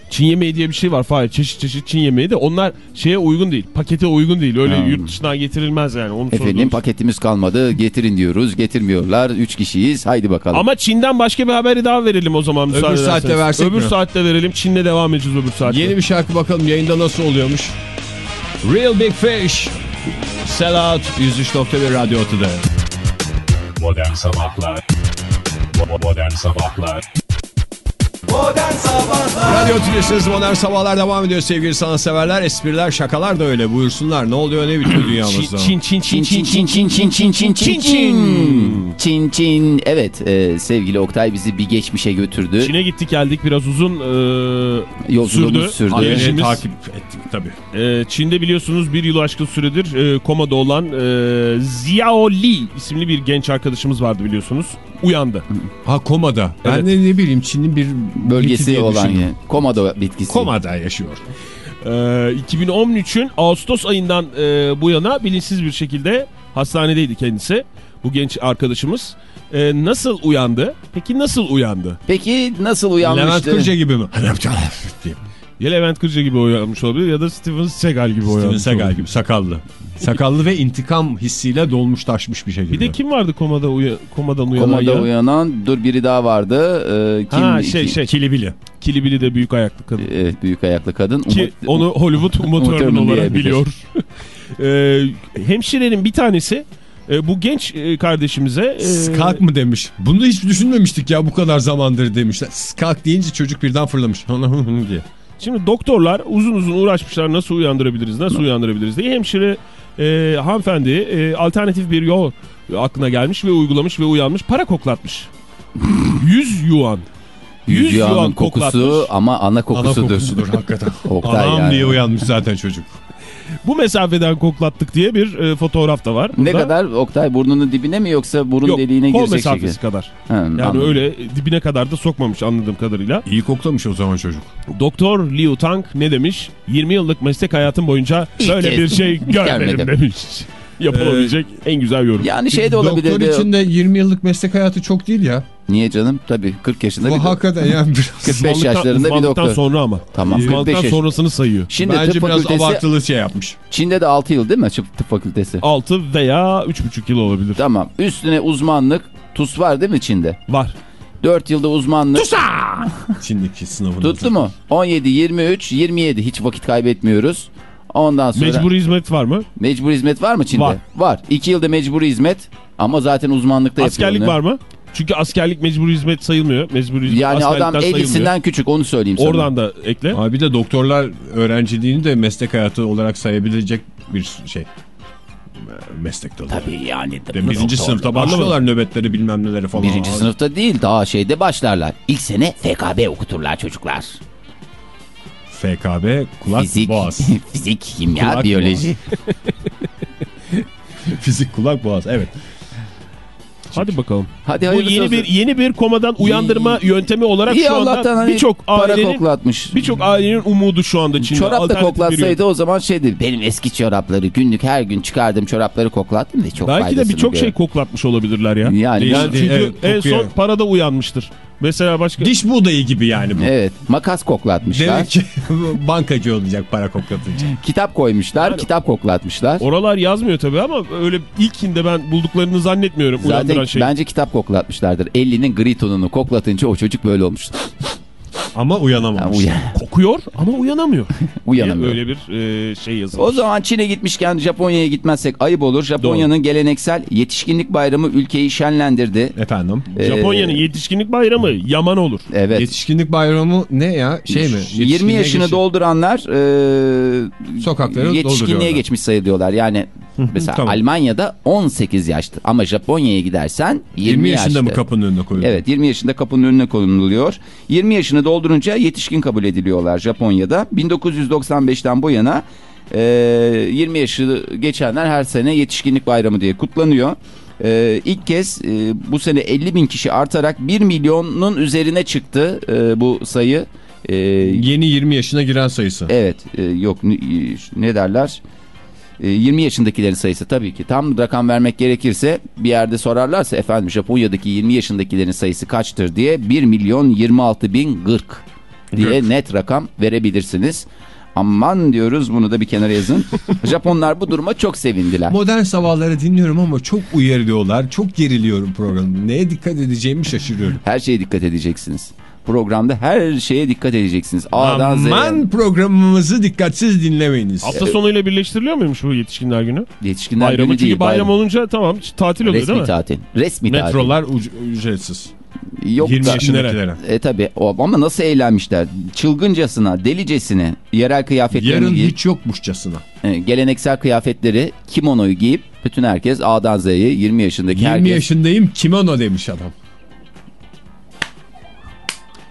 Çin yemeği diye bir şey var Fahir. Çeşit çeşit Çin yemeği de onlar şeye uygun değil. Pakete uygun değil. Öyle Ha. yurt dışından getirilmez yani. Onu Efendim paketimiz kalmadı getirin diyoruz getirmiyorlar. Üç kişiyiz haydi bakalım. Ama Çin'den başka bir haberi daha verelim o zaman müsaade Öbür saatte versek Öbür mi? saatte verelim. Çin'le devam edeceğiz öbür saatte. Yeni bir şarkı bakalım yayında nasıl oluyormuş. Real Big Fish. Sell Out 103.1 Radyo Otu'da. Modern Sabahlar Modern Sabahlar Modern Sabahlar Radyo Tülesi'niz Modern Sabahlar devam ediyor sevgili sanatseverler. Espriler şakalar da öyle buyursunlar. Ne oluyor ne bitiyor dünyamızda. Çin, Çin, Çin, Çin Çin, çin Çin, çin çin çin çin çin Çin, evet e, sevgili Oktay bizi bir geçmişe götürdü Çin'e gittik geldik biraz uzun e, Yolculuğumuz sürdü. Anneni Gelişimiz- takip ettik tabii. E, Çin'de biliyorsunuz bir yıl aşkın süredir e, komada olan e, Ziao Li isimli bir genç arkadaşımız vardı biliyorsunuz. Uyandı. Ha komada. Ben Evet. de ne bileyim Çin'in bir bölgesi olan yani. Komodo bitkisi. Komada yaşıyor. E, 2013'ün Ağustos ayından e, bu yana bilinçsiz bir şekilde hastanedeydi kendisi. Bu genç arkadaşımız. E, nasıl uyandı? Peki nasıl uyandı? Peki nasıl uyanmıştı? Levent Kırca gibi mi? Ya Levent Kırca gibi uyanmış olabilir ya da Steven Seagal gibi Steven uyanmış Seagal olabilir. gibi sakallı. Sakallı ve intikam hissiyle dolmuş taşmış bir şekilde. Bir de kim vardı komada uya komadan uyanan Komada ya? uyanan dur biri daha vardı. Ee, kim? Ha şey şey Kilibili. Kilibili de büyük ayaklı kadın. Evet büyük ayaklı kadın. Ki Umut- onu Hollywood Uma Thurman olarak biliyor. Ee, hemşirenin bir tanesi e, bu genç e, kardeşimize e, Skak mı demiş. Bunu hiç düşünmemiştik ya bu kadar zamandır demişler. Skak deyince çocuk birden fırlamış. diye. Şimdi doktorlar uzun uzun uğraşmışlar nasıl uyandırabiliriz, nasıl uyandırabiliriz diye. Hemşire e, hanımefendi e, alternatif bir yol aklına gelmiş ve uygulamış ve uyanmış. Para koklatmış. 100 yuan. 100 Yüz yağının yuan kokusu koklatmış. ama ana Ana kokusudur. kokusudur hakikaten. Oktay Anam yani. diye uyanmış zaten çocuk. Bu mesafeden koklattık diye bir e, fotoğraf da var. Ne Burada. kadar Oktay burnunun dibine mi yoksa burun Yok, deliğine kol girecek mesafesi şekilde? kadar. Ha, Yani anladım. öyle dibine kadar da sokmamış anladığım kadarıyla. İyi koklamış o zaman çocuk. Doktor Liu Tang ne demiş? 20 yıllık meslek hayatım boyunca İlk böyle bir şey görmedim görmedim. demiş. Yapılabilecek en güzel yorum. Yani şey de olabilir. Doktor için de 20 yıllık meslek hayatı çok değil ya. Niye canım? Tabii 40 yaşında bir Bu doktor. hakikaten yani biraz, 45 Uzmanlıktan- yaşlarında bir doktor. sonra ama. Tamam, 45 Uzmanlıktan yaş. sonrasını sayıyor. Şimdi bence tıp biraz fakültesi abartılı şey yapmış. Çin'de de 6 yıl değil mi tıp, fakültesi? 6 veya 3,5 yıl olabilir. Tamam. Üstüne uzmanlık TUS var değil mi Çin'de? Var. 4 yılda uzmanlık. Çin'deki sınavında. Tuttu mu? 17, 23, 27 hiç vakit kaybetmiyoruz. Ondan sonra Mecburi hizmet var mı? mecbur hizmet var mı Çin'de? Var. Var. 2 yılda mecburi hizmet ama zaten uzmanlıkta Askerlik yapıyor var onu. mı? Çünkü askerlik mecburi hizmet sayılmıyor. Mecburi hizmet Yani adam 50'sinden sayılmıyor. küçük onu söyleyeyim sana. Oradan da ekle. Abi bir de doktorlar öğrenciliğini de meslek hayatı olarak sayabilecek bir şey. Meslek dalı. Tabii yani. De birinci doktor. sınıfta başlıyorlar nöbetleri bilmem neleri falan. Birinci sınıfta değil daha şeyde başlarlar. İlk sene FKB okuturlar çocuklar. FKB, kulak, Fizik, boğaz. fizik, kimya, Kulak, biyoloji. Fizik, kulak, boğaz. Evet. Hadi bakalım. Hadi Bu yeni olsun. bir yeni bir komadan uyandırma yöntemi olarak İyi şu anda Allah'tan hani birçok para ailenin koklatmış. birçok ailenin umudu şu anda Çin'de. Çorap da koklatsaydı o zaman şeydi. Benim eski çorapları günlük her gün çıkardım çorapları koklattım ve çok Belki de birçok şey koklatmış olabilirler ya. Yani Yani çünkü Evet, en son parada uyanmıştır. Mesela başka Diş buğdayı gibi yani bu. Evet makas koklatmışlar. Demek ki bankacı olacak para koklatınca. Kitap koymuşlar kitap koklatmışlar. oralar yazmıyor tabii ama öyle ilkinde ben bulduklarını zannetmiyorum Zaten şey. bence kitap koklatmışlardır. 50'nin gri tonunu koklatınca o çocuk böyle olmuş. Ama Yani uyanamamış. uyan- Kokuyor ama uyanamıyor. uyanamıyor. Öyle bir e, şey yazılmış. O zaman Çin'e gitmişken Japonya'ya gitmezsek ayıp olur. Japonya'nın geleneksel yetişkinlik bayramı ülkeyi şenlendirdi. Efendim. Japonya'nın yetişkinlik bayramı yaman olur. Evet. Yetişkinlik bayramı ne ya? Şey mi? 20 Yetişkinliğe yaşını geçin. dolduranlar e, Sokakları yetişkinliğe geçmiş sayılıyorlar. Yani mesela Tamam. Almanya'da 18 yaştı ama Japonya'ya gidersen 20, 20 yaşında yaşta. mı kapının önüne koyuyor? Evet 20 yaşında kapının önüne konuluyor. 20 yaşını doldurunca yetişkin kabul ediliyorlar Japonya'da. 1995'ten bu yana e, 20 yaşı geçenler her sene yetişkinlik bayramı diye kutlanıyor. E, ilk kez e, bu sene 50 bin kişi artarak 1 milyonun üzerine çıktı e, bu sayı. E, Yeni 20 yaşına giren sayısı. evet e, yok ne- ne derler? E, 20 yaşındakilerin sayısı tabii ki tam rakam vermek gerekirse bir yerde sorarlarsa efendim Japonya'daki 20 yaşındakilerin sayısı kaçtır diye 1 milyon 26 bin 40 diye net rakam verebilirsiniz. Aman diyoruz bunu da bir kenara yazın. Japonlar bu duruma çok sevindiler. Modern sabahları dinliyorum ama çok uyarılıyorlar. Çok geriliyorum programda. Neye dikkat edeceğimi şaşırıyorum. Her şeye dikkat edeceksiniz. Programda her şeye dikkat edeceksiniz. A'dan Z'ye. Aman programımızı dikkatsiz dinlemeyiniz. Hafta sonuyla birleştiriliyor muymuş bu yetişkinler günü? Yetişkinler Bayramı günü çünkü değil. bayram bayram. olunca tamam tatil oluyor değil Resmi mi? tatil. Resmi tatil. Metrolar uc- ücretsiz. Yok 20 da- yaşındakilere. E tabi ama nasıl eğlenmişler. Çılgıncasına, delicesine yerel kıyafetlerini Yarın giyip, hiç yokmuşçasına. e, geleneksel kıyafetleri, kimonoyu giyip bütün herkes A'dan Z'ye 20 yaşındaki 20 herkes. yaşındayım kimono demiş adam.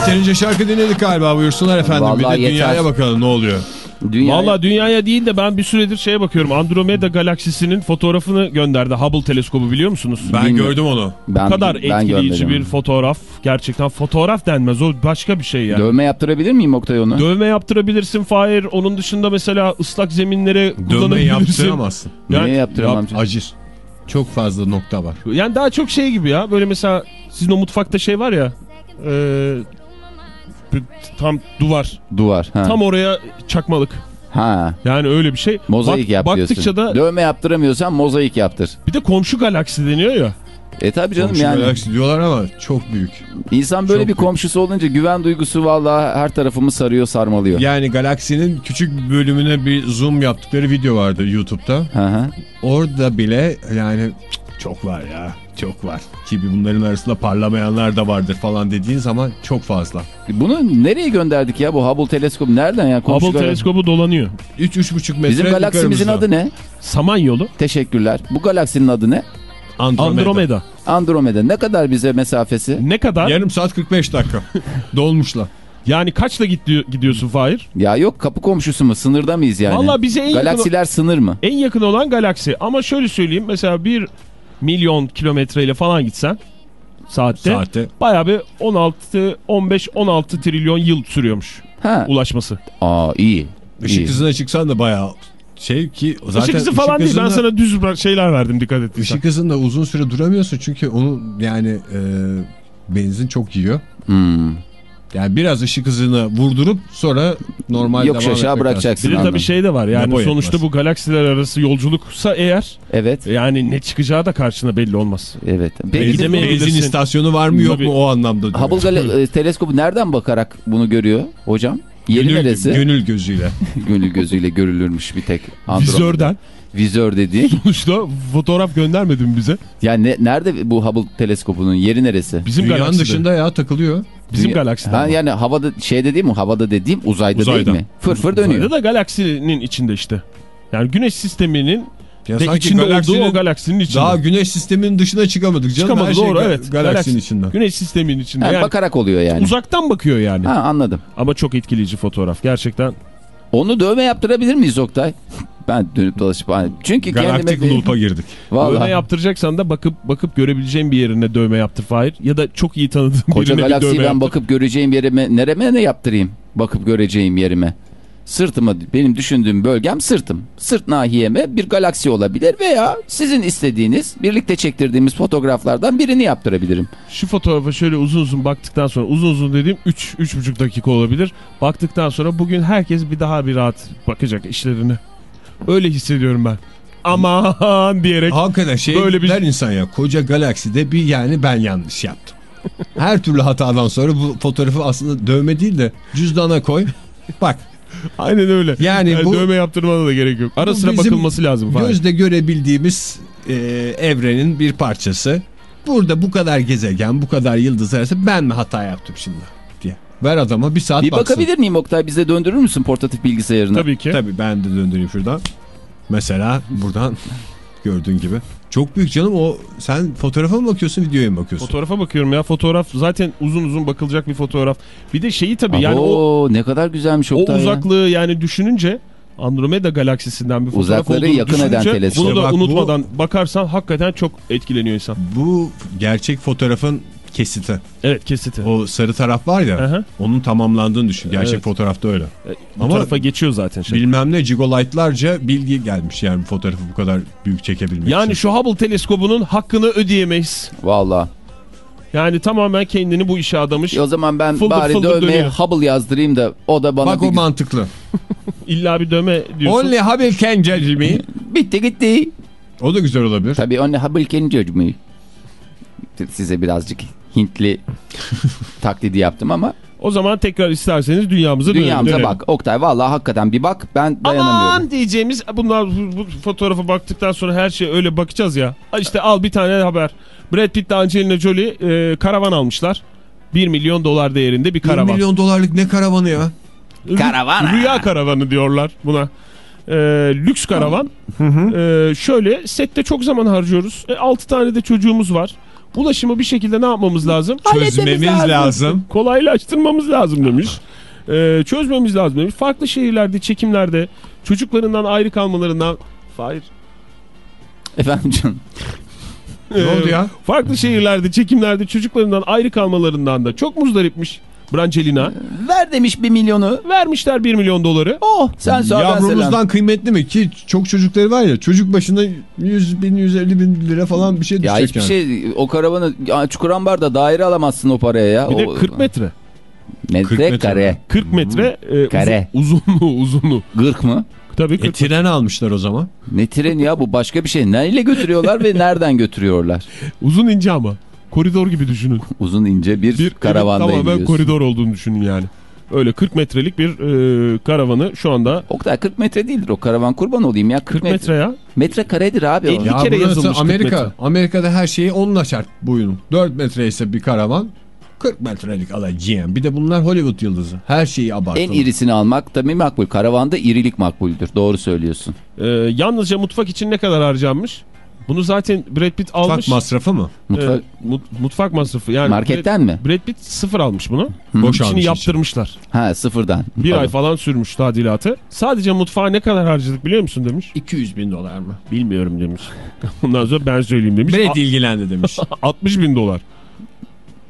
Yeterince şarkı dinledik galiba buyursunlar efendim. bir Vallahi de yeter. dünyaya bakalım ne oluyor. Dünya Valla dünyaya değil de ben bir süredir şeye bakıyorum. Andromeda galaksisinin fotoğrafını gönderdi. Hubble teleskobu biliyor musunuz? Ben Bilmiyorum. gördüm onu. ben, Bu kadar ben etkileyici görmedim. bir fotoğraf. Gerçekten fotoğraf denmez. O başka bir şey yani. Dövme yaptırabilir miyim Oktay onu? Dövme yaptırabilirsin Fahir. Onun dışında mesela ıslak zeminlere Dövme kullanabilirsin. yaptıramazsın. Yani- Niye yaptıramam? Yap, acır. Çok fazla nokta var. Yani daha çok şey gibi ya. Böyle mesela sizin o mutfakta şey var ya. e, tam duvar. Duvar. Ha. Tam oraya çakmalık. ha. Yani öyle bir şey. Mozaik Bak- yap diyorsun. Baktıkça da Dövme yaptıramıyorsan mozaik yaptır. bir de komşu galaksi deniyor ya. E tabi canım Komşu yani. galaksi diyorlar ama çok büyük. İnsan böyle Çok bir büyük. komşusu olunca güven duygusu vallahi her tarafımı sarıyor sarmalıyor. Yani galaksinin küçük bir bölümüne bir zoom yaptıkları video vardı YouTube'da. Hı hı. Orada bile yani çok var ya çok var. Ki bunların arasında parlamayanlar da vardır falan dediğin zaman çok fazla. Bunu nereye gönderdik ya bu Hubble teleskop nereden ya? Komşu Hubble teleskobu dolanıyor. 3-3,5 metre Bizim galaksimizin adı ne? Samanyolu. Teşekkürler. Bu galaksinin adı ne? Andromeda. Andromeda. Andromeda ne kadar bize mesafesi? Ne kadar? Yarım saat 45 dakika. Dolmuşla. Yani kaçla gidiyor, gidiyorsun Fahir? Ya yok kapı komşusu mu? Sınırda mıyız yani? Vallahi bize en yakın- Galaksiler sınır mı? En yakın olan galaksi. Ama şöyle söyleyeyim mesela bir milyon kilometreyle falan gitsen saatte, Saatte. bayağı bir 16 15 16 trilyon yıl sürüyormuş Ha. ulaşması. Aa iyi. Işık hızına çıksan da bayağı şey ki zaten Işık hızı falan değil ben sana düz şeyler verdim dikkat ettiysen. Işık hızında uzun süre duramıyorsun çünkü onu yani e, benzin çok yiyor. Hmm. Yani biraz ışık hızını vurdurup sonra normal devam aşağı etmek bırakacaksın. Bir de tabii şey de var yani Depo sonuçta yetmez. bu galaksiler arası yolculuksa eğer Evet. yani ne çıkacağı da karşına belli olmaz. Evet. Peki Benzin, istasyonu var mı yok Tabii. mu o anlamda. diyor. Hubble Gal- e, teleskobu nereden bakarak bunu görüyor hocam? Yeri Gönül, neresi? Gönül gözüyle. Gönül gözüyle görülürmüş bir tek. Andro- Vizörden Vizör dediği. sonuçta fotoğraf göndermedi mi bize? Yani ne- nerede bu Hubble teleskopunun yeri neresi? Bizim Dünyanın galakside. dışında ya takılıyor. Bizim Dünya- galakside. Ha, yani havada şeyde değil mi? Havada dediğim uzayda, Uzayda. değil mi? Fır fır dönüyor. Uzayda da galaksinin içinde işte. Yani güneş sisteminin Ya de sanki içinde olduğu galaksinin- o galaksinin içinde. Daha güneş sisteminin dışına çıkamadık canım. Çıkamadı şey doğru ga- evet. Galaksinin Galaksi- içinden. Güneş sisteminin içinde. Ha, yani bakarak oluyor yani. uzaktan bakıyor yani. Ha anladım. Ama çok etkileyici fotoğraf. Gerçekten Onu dövme yaptırabilir miyiz Oktay? Ben dönüp dolaşıp hani- çünkü Galaktik kendime loop'a girdik. dövme Vallahi yaptıracaksan da bakıp bakıp görebileceğin bir yerine dövme yaptır Fahir. Ya da çok iyi tanıdığın koca birine bir galaksiyi dövme ben yaptır. bakıp göreceğim yerime nereme ne yaptırayım? Bakıp göreceğim yerime. Sırtıma benim düşündüğüm bölgem sırtım. Sırt nahiyeme bir galaksi olabilir veya sizin istediğiniz birlikte çektirdiğimiz fotoğraflardan birini yaptırabilirim. Şu fotoğrafa şöyle uzun uzun baktıktan sonra uzun uzun dediğim 3 3,5 dakika olabilir. Baktıktan sonra bugün herkes bir daha bir rahat bakacak işlerine. Öyle hissediyorum ben. Aman diyerek Hakikaten şey Böyle bir- insan ya koca galakside bir yani ben yanlış yaptım. Her türlü hatadan sonra bu fotoğrafı aslında dövme değil de cüzdana koy. Bak aynen öyle. Yani Yani bu- dövme yaptırmana da gerek yok. Ara sıra bakılması lazım. Fahir. gözle görebildiğimiz e, evrenin bir parçası. Burada bu kadar gezegen bu kadar yıldız arası ben mi hata yaptım şimdi diye. Ver adama bir saat Bir baksın. bakabilir miyim Oktay? Bize döndürür müsün portatif bilgisayarını? Tabii ki. Tabii ben de döndüreyim şuradan. Mesela buradan gördüğün gibi. Çok büyük canım o sen fotoğrafa mı bakıyorsun videoya mı bakıyorsun? Fotoğrafa bakıyorum ya. Fotoğraf zaten uzun uzun bakılacak bir fotoğraf. Bir de şeyi tabii yani o, Abo, ne kadar güzelmiş o Oktay ya. uzaklığı yani düşününce Andromeda galaksisinden bir fotoğraf Uzakları olduğunu yakın eden düşününce teleskop. Bunu da Bak bu- unutmadan bakarsan hakikaten çok etkileniyor insan. Bu gerçek fotoğrafın kesiti. Evet kesiti. O sarı taraf var ya Aha. onun tamamlandığını düşün. Gerçek Evet. fotoğrafta öyle. E, Bu Ama- tarafa geçiyor zaten şey. Bilmem ne gigalightlarca bilgi gelmiş yani bu fotoğrafı bu kadar büyük çekebilmek Yani için. şu Hubble teleskobunun hakkını ödeyemeyiz. Valla. Yani tamamen kendini bu işe adamış. E o zaman ben Fıldır bari fıldır dövmeye dönüyor. Hubble yazdırayım da o da bana Bak bir... o mantıklı. İlla bir dövme diyorsun. Only Hubble can judge me. Bitti gitti. O da güzel olabilir. Tabii only Hubble can judge me. Size birazcık Hintli taklidi yaptım ama O zaman tekrar isterseniz dünyamıza dönelim. dünyamıza dönelim. bak. Oktay vallahi hakikaten bir bak ben dayanamıyorum. Aman diyeceğimiz bunlar bu, bu fotoğrafa baktıktan sonra her şeye öyle bakacağız ya. İşte al bir tane haber. Brad Pitt ile Angelina Jolie e, karavan almışlar. 1 milyon dolar değerinde bir 1 karavan. milyon dolarlık ne karavanı ya? Karavan. Rüya karavanı diyorlar buna. E, lüks karavan. E, şöyle sette çok zaman harcıyoruz. E, 6 tane de çocuğumuz var. Ulaşımı bir şekilde ne yapmamız lazım? Çözmemiz lazım. Kolaylaştırmamız lazım demiş. E, çözmemiz lazım demiş. Farklı şehirlerde, çekimlerde çocuklarından ayrı kalmalarından... Hayır. Efendim canım. Ne oldu ya? Farklı şehirlerde, çekimlerde çocuklarından ayrı kalmalarından da çok muzdaripmiş Brangelina. Ver demiş bir milyonu. Vermişler 1 milyon doları. Oh sen sağ ben selam. Yavrumuzdan kıymetli mi ki çok çocukları var ya çocuk başına 100 bin 150 bin lira falan bir şey düşecek Ya hiçbir yani. şey o karavanı Çukurambar'da daire alamazsın o paraya ya. Bir de O- 40 metre. Metre 40 metre. kare. 40 metre e, Kare. uzun, uzunluğu uzunluğu. Gırk mı? Tabii E 40 tren almışlar o zaman. Ne treni ya bu başka bir şey. Neyle götürüyorlar ve nereden götürüyorlar? Uzun ince ama. Koridor gibi düşünün. Uzun ince bir, Bir karavandayım evet, tamamen diyorsun. koridor olduğunu düşünün yani. Öyle 40 metrelik bir e, karavanı şu anda Oktay 40 metre değildir o karavan kurban olayım ya 40, 40 metre. metre ya. Metre karedir abi o. Elli- Bir Ya kere yazılmış 40 Amerika. metre. Amerika'da her şeyi onunla şart boyunun. 4 metre ise bir karavan 40 metrelik alacağım. Bir de bunlar Hollywood yıldızı. Her şeyi abartılı. En irisini almak tabii makbul. Karavanda irilik makbuldür. Doğru söylüyorsun. E, yalnızca mutfak için ne kadar harcanmış? Bunu zaten Brad Pitt Mutfak almış. masrafı mı? Mutfak, Ee, mut- mutfak masrafı. Yani marketten mi? Brad, Brad Pitt sıfır almış bunu. Boş İçini almış yaptırmışlar. Ha sıfırdan. Bir Pardon. ay falan sürmüş tadilatı. Sadece mutfağa ne kadar harcadık biliyor musun demiş. 200 bin dolar mı? Bilmiyorum demiş. Ondan sonra ben söyleyeyim demiş. Brad ilgilendi demiş. A- 60 bin dolar.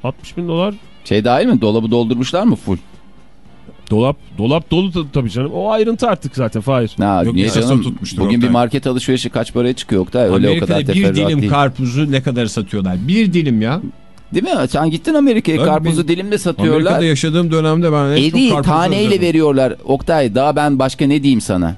60 bin dolar Şey dahil mi? Dolabı doldurmuşlar mı full? Dolap dolap dolu ta- tabii canım. O ayrıntı artık zaten Fahir. Ha, Yok, niye esas canım? o tutmuştur Bugün Oktay. bir market alışverişi kaç paraya çıkıyor Oktay? Öyle o Amerika'da kadar bir dilim değil. karpuzu ne kadar satıyorlar? Bir dilim ya. Değil mi? Sen gittin Amerika'ya karpuzu dilimle satıyorlar. Amerika'da yaşadığım dönemde ben en çok Eri karpuz taneyle özledim. veriyorlar. Oktay daha ben başka ne diyeyim sana?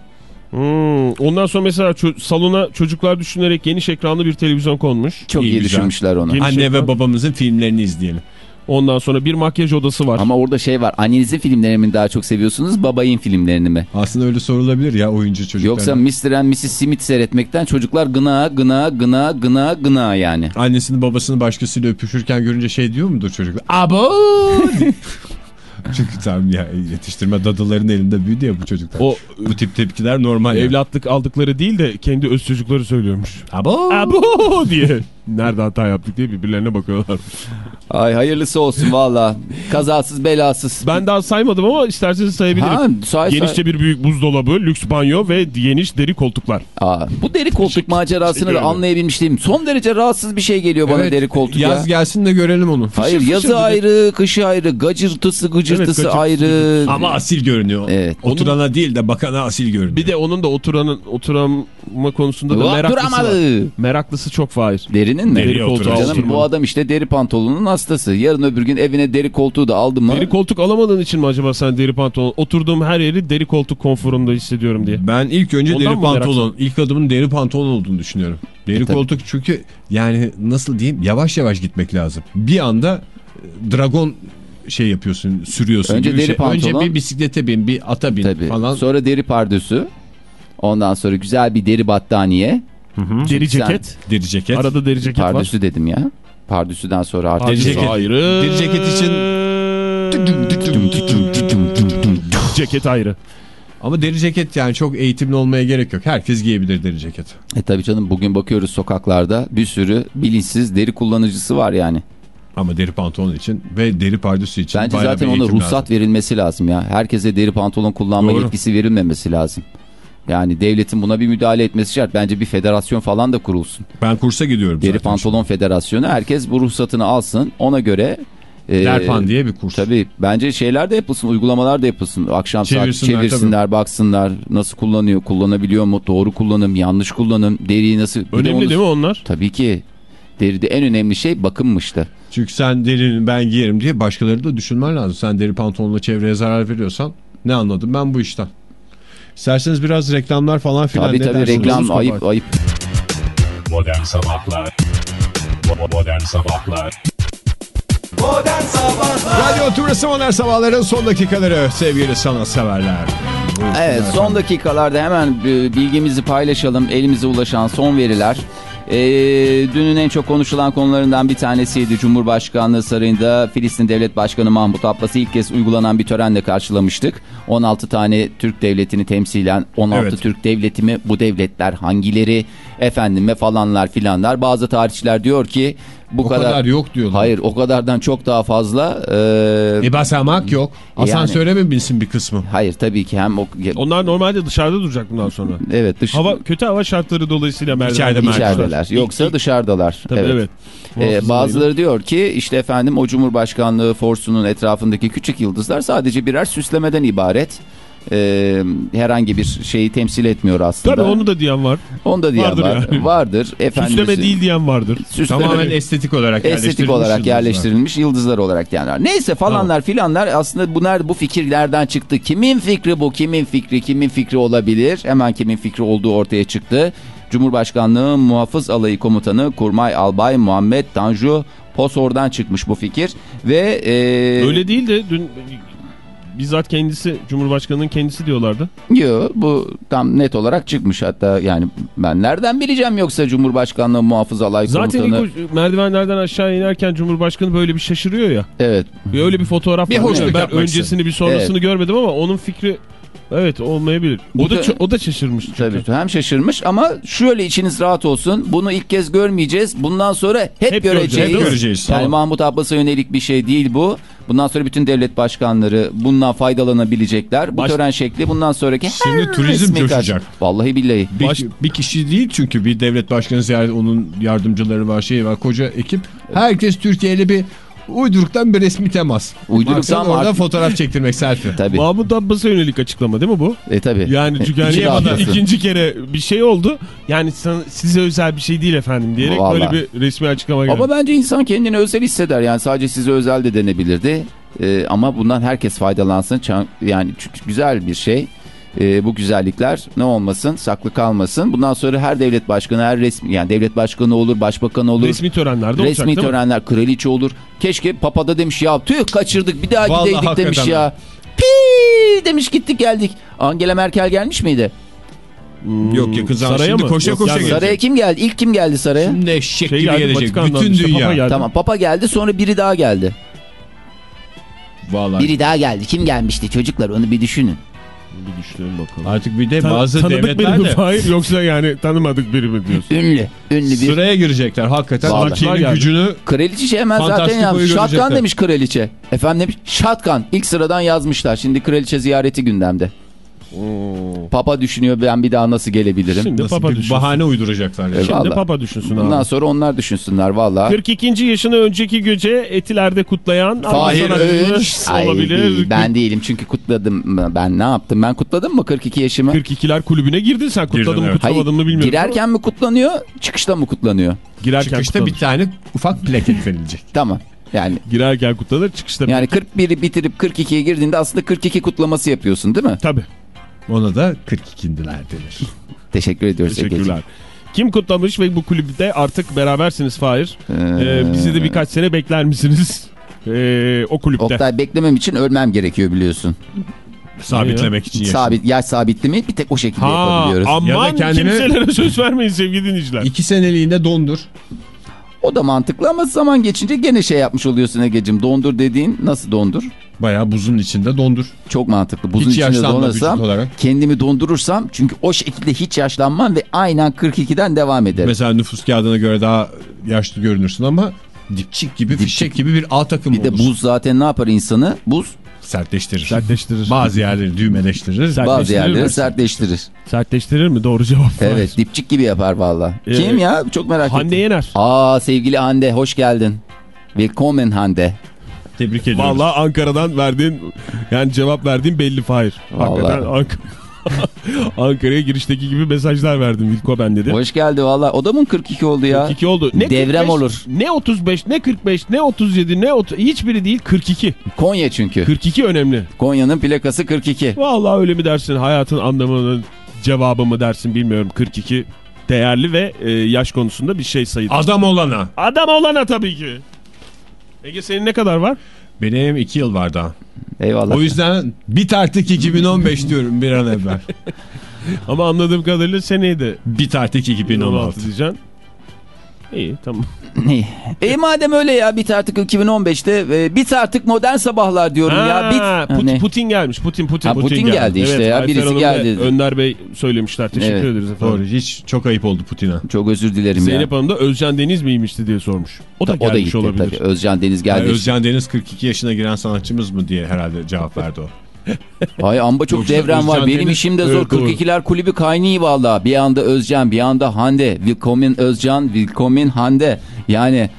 Hmm, Ondan sonra mesela salona çocuklar düşünerek geniş ekranlı bir televizyon konmuş. Çok İyi, iyi, düşünmüşler onu. Geniş Anne ekran. ve babamızın filmlerini izleyelim. Ondan sonra bir makyaj odası var. Ama orada şey var. Annenizin filmlerini mi daha çok seviyorsunuz? Babayın filmlerini mi? Aslında öyle sorulabilir ya oyuncu çocuklar. Yoksa Mr. and Mrs. Smith seyretmekten çocuklar gına gına gına gına gına yani. Annesini babasını başkasıyla öpüşürken görünce şey diyor mudur çocuk? Abo! Çünkü tam ya yetiştirme dadıların elinde büyüdü ya bu çocuklar. O bu tip tepkiler normal. yani. evlatlık aldıkları değil de kendi öz çocukları söylüyormuş. Abo! Abo diye. Nerede hata yaptık diye birbirlerine bakıyorlar. Ay hayırlısı olsun valla. Kazasız belasız. Ben daha saymadım ama isterseniz sayabilirim. Ha, say, say. Genişçe bir büyük buzdolabı, lüks banyo ve geniş deri koltuklar. Aa, bu deri koltuk macerasını da teşekkür ederim. anlayabilmiş değilim. Son derece rahatsız bir şey geliyor bana Evet, deri koltuk Yaz ya. gelsin de görelim onu. Hayır fışır yazı de- ayrı, kışı ayrı, gacırtısı gıcırtısı gacırtısı ayrı. Ama asil görünüyor. Evet. Oturana değil de bakana asil görünüyor. Bir de onun da oturanın oturama konusunda da Ulan meraklısı var. Meraklısı çok fahir. Derinin mi? Deri koltuğu. Canım bu adam işte deri pantolonun hastası. Yarın öbür gün evine deri koltuğu da aldı mı? Deri koltuk alamadığın için mi acaba sen deri pantolon? Oturduğum her yeri deri koltuk konforunda hissediyorum diye. Ben ilk önce Ondan deri pantolon, ilk adımın deri pantolon olduğunu düşünüyorum. Deri E, tabii. koltuk çünkü yani nasıl diyeyim yavaş yavaş gitmek lazım. Bir anda e, dragon şey yapıyorsun, sürüyorsun. Önce deri şey. pantolon. Önce bir bisiklete bin, bir ata bin Tabii. falan. Sonra deri pardösü. Ondan sonra güzel bir deri battaniye. Deri sen- ceket. Deri ceket. Arada deri ceket var. Pardösü dedim ya. Pardösüden sonra artık. Deri ceket. ayrı. Deri ceket için- Ceket ayrı. Ama deri ceket yani çok eğitimli olmaya gerek yok. Herkes giyebilir deri ceket. E tabii canım bugün bakıyoruz sokaklarda bir sürü bilinçsiz deri kullanıcısı var yani. Ama deri pantolon için ve deri pardösü için Bence zaten ona ruhsat lazım. verilmesi lazım ya. Herkese deri pantolon kullanma Doğru. yetkisi verilmemesi lazım. Yani devletin buna bir müdahale etmesi şart. Bence bir federasyon falan da kurulsun. Ben kursa gidiyorum Deri zaten. pantolon federasyonu. Herkes bu ruhsatını alsın. Ona göre... e, Derpan diye bir kurs. Tabii bence şeyler de yapılsın, uygulamalar da yapılsın. Akşam saat Çevirsinler, çevirsinler, baksınlar nasıl kullanıyor, kullanabiliyor mu, doğru kullanım, yanlış kullanım, deriyi nasıl... Bir de Önemli onu- değil mi onlar? Tabii ki. Deride en önemli şey bakımmıştı. Çünkü sen derinin ben giyerim diye başkaları da düşünmen lazım. Sen deri pantolonla çevreye zarar veriyorsan ne anladım ben bu işten. İsterseniz biraz reklamlar falan filan Tabii ne tabii reklam ayıp ayıp. Modern Sabahlar Modern Sabahlar Modern Sabahlar Radyo Turası Modern Sabahların son dakikaları sevgili sanatseverler. Evet son dakikalarda hemen e, bilgimizi paylaşalım. Elimize ulaşan son veriler. E, dünün en çok konuşulan konularından bir tanesiydi. Cumhurbaşkanlığı Sarayı'nda Filistin Devlet Başkanı Mahmut Abbas'ı ilk kez uygulanan bir törenle karşılamıştık. 16 tane Türk devletini temsilen 16 Evet. Türk devleti mi? Bu devletler hangileri? Efendime falanlar filanlar. Bazı tarihçiler diyor ki bu O kadar, yok diyorlar. Hayır o kadardan çok daha fazla. e, E basamak yok. Asansöre mi binsin bir kısmı? hayır tabii ki hem o, Onlar normalde dışarıda duracak bundan sonra. evet dış, Hava kötü hava şartları dolayısıyla merdiven. İçeride merdiven. İçerideler. Yoksa dışarıdalar. Tabii evet. evet. Ee, bazıları diyor ki işte efendim o Cumhurbaşkanlığı forsunun etrafındaki küçük yıldızlar sadece birer süslemeden ibaret. Ee, herhangi bir şeyi temsil etmiyor aslında. Tabii onu da diyen var. Onu da diyen Vardır var. yani. Vardır. Efendim, Süsleme değil diyen vardır. Süsleme Tamamen estetik olarak estetik yerleştirilmiş olarak yıldızlar. yerleştirilmiş yıldızlar olarak diyenler. Neyse falanlar filanlar aslında bunlar bu fikirlerden çıktı. Kimin fikri bu? Kimin fikri? Kimin fikri olabilir? Hemen kimin fikri olduğu ortaya çıktı. Cumhurbaşkanlığı Muhafız Alayı Komutanı Kurmay Albay Muhammed Tanju Posor'dan çıkmış bu fikir ve e, Öyle değil de dün bizzat kendisi Cumhurbaşkanı'nın kendisi diyorlardı. Yo, bu tam net olarak çıkmış hatta yani ben nereden bileceğim yoksa Cumhurbaşkanlığı Muhafız Alay Zaten Komutanı o merdivenlerden aşağı inerken Cumhurbaşkanı böyle bir şaşırıyor ya. evet Bir Öyle bir fotoğraf Bir var. ben öncesini bir sonrasını Evet. görmedim ama onun fikri Evet olmayabilir. O da o da şaşırmış. çünkü. Tabii hem şaşırmış ama şöyle içiniz rahat olsun. Bunu ilk kez görmeyeceğiz. Bundan sonra hep, Hep göreceğiz. göreceğiz, hep göreceğiz. Yani Tamam. Mahmut Abbas'a yönelik bir şey değil bu. Bundan sonra bütün devlet başkanları bundan faydalanabilecekler. Bu Baş- tören şekli bundan sonraki Şimdi her turizm coşacak. Vallahi billahi. Bir, Baş- bir kişi değil çünkü bir devlet başkanı ziyaret onun yardımcıları var şey var koca ekip. Herkes Türkiye'yle bir uyduruktan bir resmi temas. Uyduruktan Maksat orada fotoğraf çektirmek selfie. Tabii. Mahmut Abbas'a yönelik açıklama değil mi bu? E tabii. Yani çünkü hani İki ikinci, kere bir şey oldu. Yani sana- size özel bir şey değil efendim diyerek Vallahi. böyle bir resmi açıklama geldi. Ama bence insan kendini özel hisseder. Yani sadece size özel de denebilirdi. Ee, ama bundan herkes faydalansın. Yani çünkü güzel bir şey. Ee, bu güzellikler ne olmasın, saklı kalmasın. Bundan sonra her devlet başkanı, her resmi yani devlet başkanı olur, başbakan olur. Resmi törenlerde olacak Resmi törenler, kraliçe olur. Keşke Papa da demiş ya tüh kaçırdık bir daha Vallahi gideydik demiş hakikaten. ya. Pi demiş gittik geldik. Angela Merkel gelmiş miydi? Yok yakın zaman Saraya şimdi mı? koşa Yok, koşa gelecek. Saraya kim geldi? İlk kim geldi saraya? Şimdi eşek Şey gibi geldi, gelecek. Bütün işte, Papa dünya. geldi. Tamam Papa geldi sonra biri daha geldi. Vallahi. Biri daha geldi. Kim gelmişti çocuklar onu bir düşünün. Bir düşünelim bakalım. Artık bir de Tan- bazı tanıdık biri devletler mi de Fahir yoksa yani tanımadık biri mi diyorsun? Ünlü. Ünlü bir. sıraya girecekler. Hakikaten Geldi. gücünü Kraliçe şey hemen zaten yazmış. Şatkan demiş kraliçe. Efendim demiş şatkan. İlk sıradan yazmışlar. Şimdi kraliçe ziyareti gündemde. Papa düşünüyor ben bir daha nasıl gelebilirim. Şimdi nasıl Papa bir düşünsün. bahane uyduracaklar. yani. Evet. Şimdi Vallahi. Papa düşünsün Bundan abi. sonra onlar düşünsünler valla. 42. yaşını önceki gece Etiler'de kutlayan Fahir Öğünç. Ay, olabilir. ben değilim çünkü kutladım. Ben ne yaptım? Ben kutladım mı 42 yaşımı? 42'ler kulübüne girdin sen kutladın Girdin, mı evet. kutlamadın mı bilmiyorum. girerken mi kutlanıyor, çıkışta mı kutlanıyor? girerken Çıkışta kutlanır. bir tane ufak plaket verilecek. Tamam. Yani Girerken kutlanır çıkışta yani 41'i bitirip 42'ye girdiğinde aslında 42 kutlaması yapıyorsun değil mi? Tabii. Ona da 42'ndiler denir. Teşekkür ediyoruz Teşekkürler. Kim kutlamış ve bu kulüpte artık berabersiniz Fahir? Ee, Ee, bizi de birkaç sene bekler misiniz? Ee, o kulüpte. Oktay beklemem için ölmem gerekiyor biliyorsun. Sabitlemek için yaşıyor. Sabit, yaş sabitli bir tek o şekilde Ha, yapabiliyoruz. aman Ya da kendine- kimselere söz vermeyin sevgili dinleyiciler. İki seneliğinde dondur. O da mantıklı ama zaman geçince gene şey yapmış oluyorsun Ege'cim. Dondur dediğin nasıl dondur? Bayağı buzun içinde dondur. Çok mantıklı. Buzun Hiç içinde olarak. kendimi dondurursam çünkü o şekilde hiç yaşlanmam ve aynen 42'den devam ederim. Mesela nüfus kağıdına göre daha yaşlı görünürsün ama dipçik gibi, fişek gibi bir A takımı bir de olur. buz zaten ne yapar insanı? Buz sertleştirir. Sertleştirir. Bazı yerleri düğmeleştirir. Bazı yerleri mi? sertleştirir. Sertleştirir mi? Doğru cevap. Evet dipçik gibi yapar valla. Ee, Kim ya? Çok merak Hande ettim. Yener. Aa sevgili Hande hoş geldin. Willkommen Hande. Tebrik ediyoruz. Vallahi Ankara'dan verdiğin yani cevap verdiğin belli Fahir. Hakikaten Vallahi. Ank- Ankara'ya girişteki gibi mesajlar verdim Vilko ben dedi. Hoş geldi valla. O da mı 42 oldu ya? 42 oldu. Ne Devrem 45, olur. Ne 35, ne 45, ne 37, ne 30, hiçbiri değil 42. Konya çünkü. 42 önemli. Konya'nın plakası 42. Vallahi öyle mi dersin hayatın anlamının cevabı mı dersin bilmiyorum 42 değerli ve e, yaş konusunda bir şey sayılır. Adam olana. Adam olana tabii ki. Ege senin ne kadar var? Benim iki yıl var daha. Eyvallah. O yüzden bit artık 2015 diyorum bir an evvel. Ama anladığım kadarıyla seneye de Bit artık 2016. 2016 diyeceksin. İyi tamam. e madem öyle ya bit artık 2015'te e, bit artık modern sabahlar diyorum ya. Bit. Ha, Put- Hani- Putin gelmiş. Putin Putin Ha, Putin geldi işte ya, Ayfer birisi Hanım geldi. Önder Bey söylemişler. Teşekkür Evet. ederiz efendim. Doğru hiç çok ayıp oldu Putin'e. Çok özür dilerim Zeynep ya. Hanım da Özcan Deniz miymişti diye sormuş. O da o da gelmiş gitti olabilir. tabii. Özcan Deniz geldi. Yani Özcan Deniz 42 yaşına giren sanatçımız mı diye herhalde cevap verdi o. Ay amba çok Yoksa devren var. Benim Deniz- işim de zor. Evet, doğru. 42'ler kulübü kaynıyor valla. Bir anda Özcan, bir anda Hande. Willkommen Özcan, willkommen Hande. Yani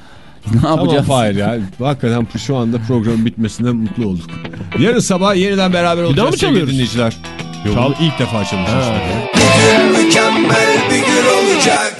ne Tamam yapacağız? Fahir ya. Hakikaten şu anda programın bitmesine mutlu olduk. Yarın sabah yeniden beraber daha olacağız mı sevgili çalıyoruz? dinleyiciler. Yok, Çal. ilk defa çalışıyoruz. Mükemmel bir gün olacak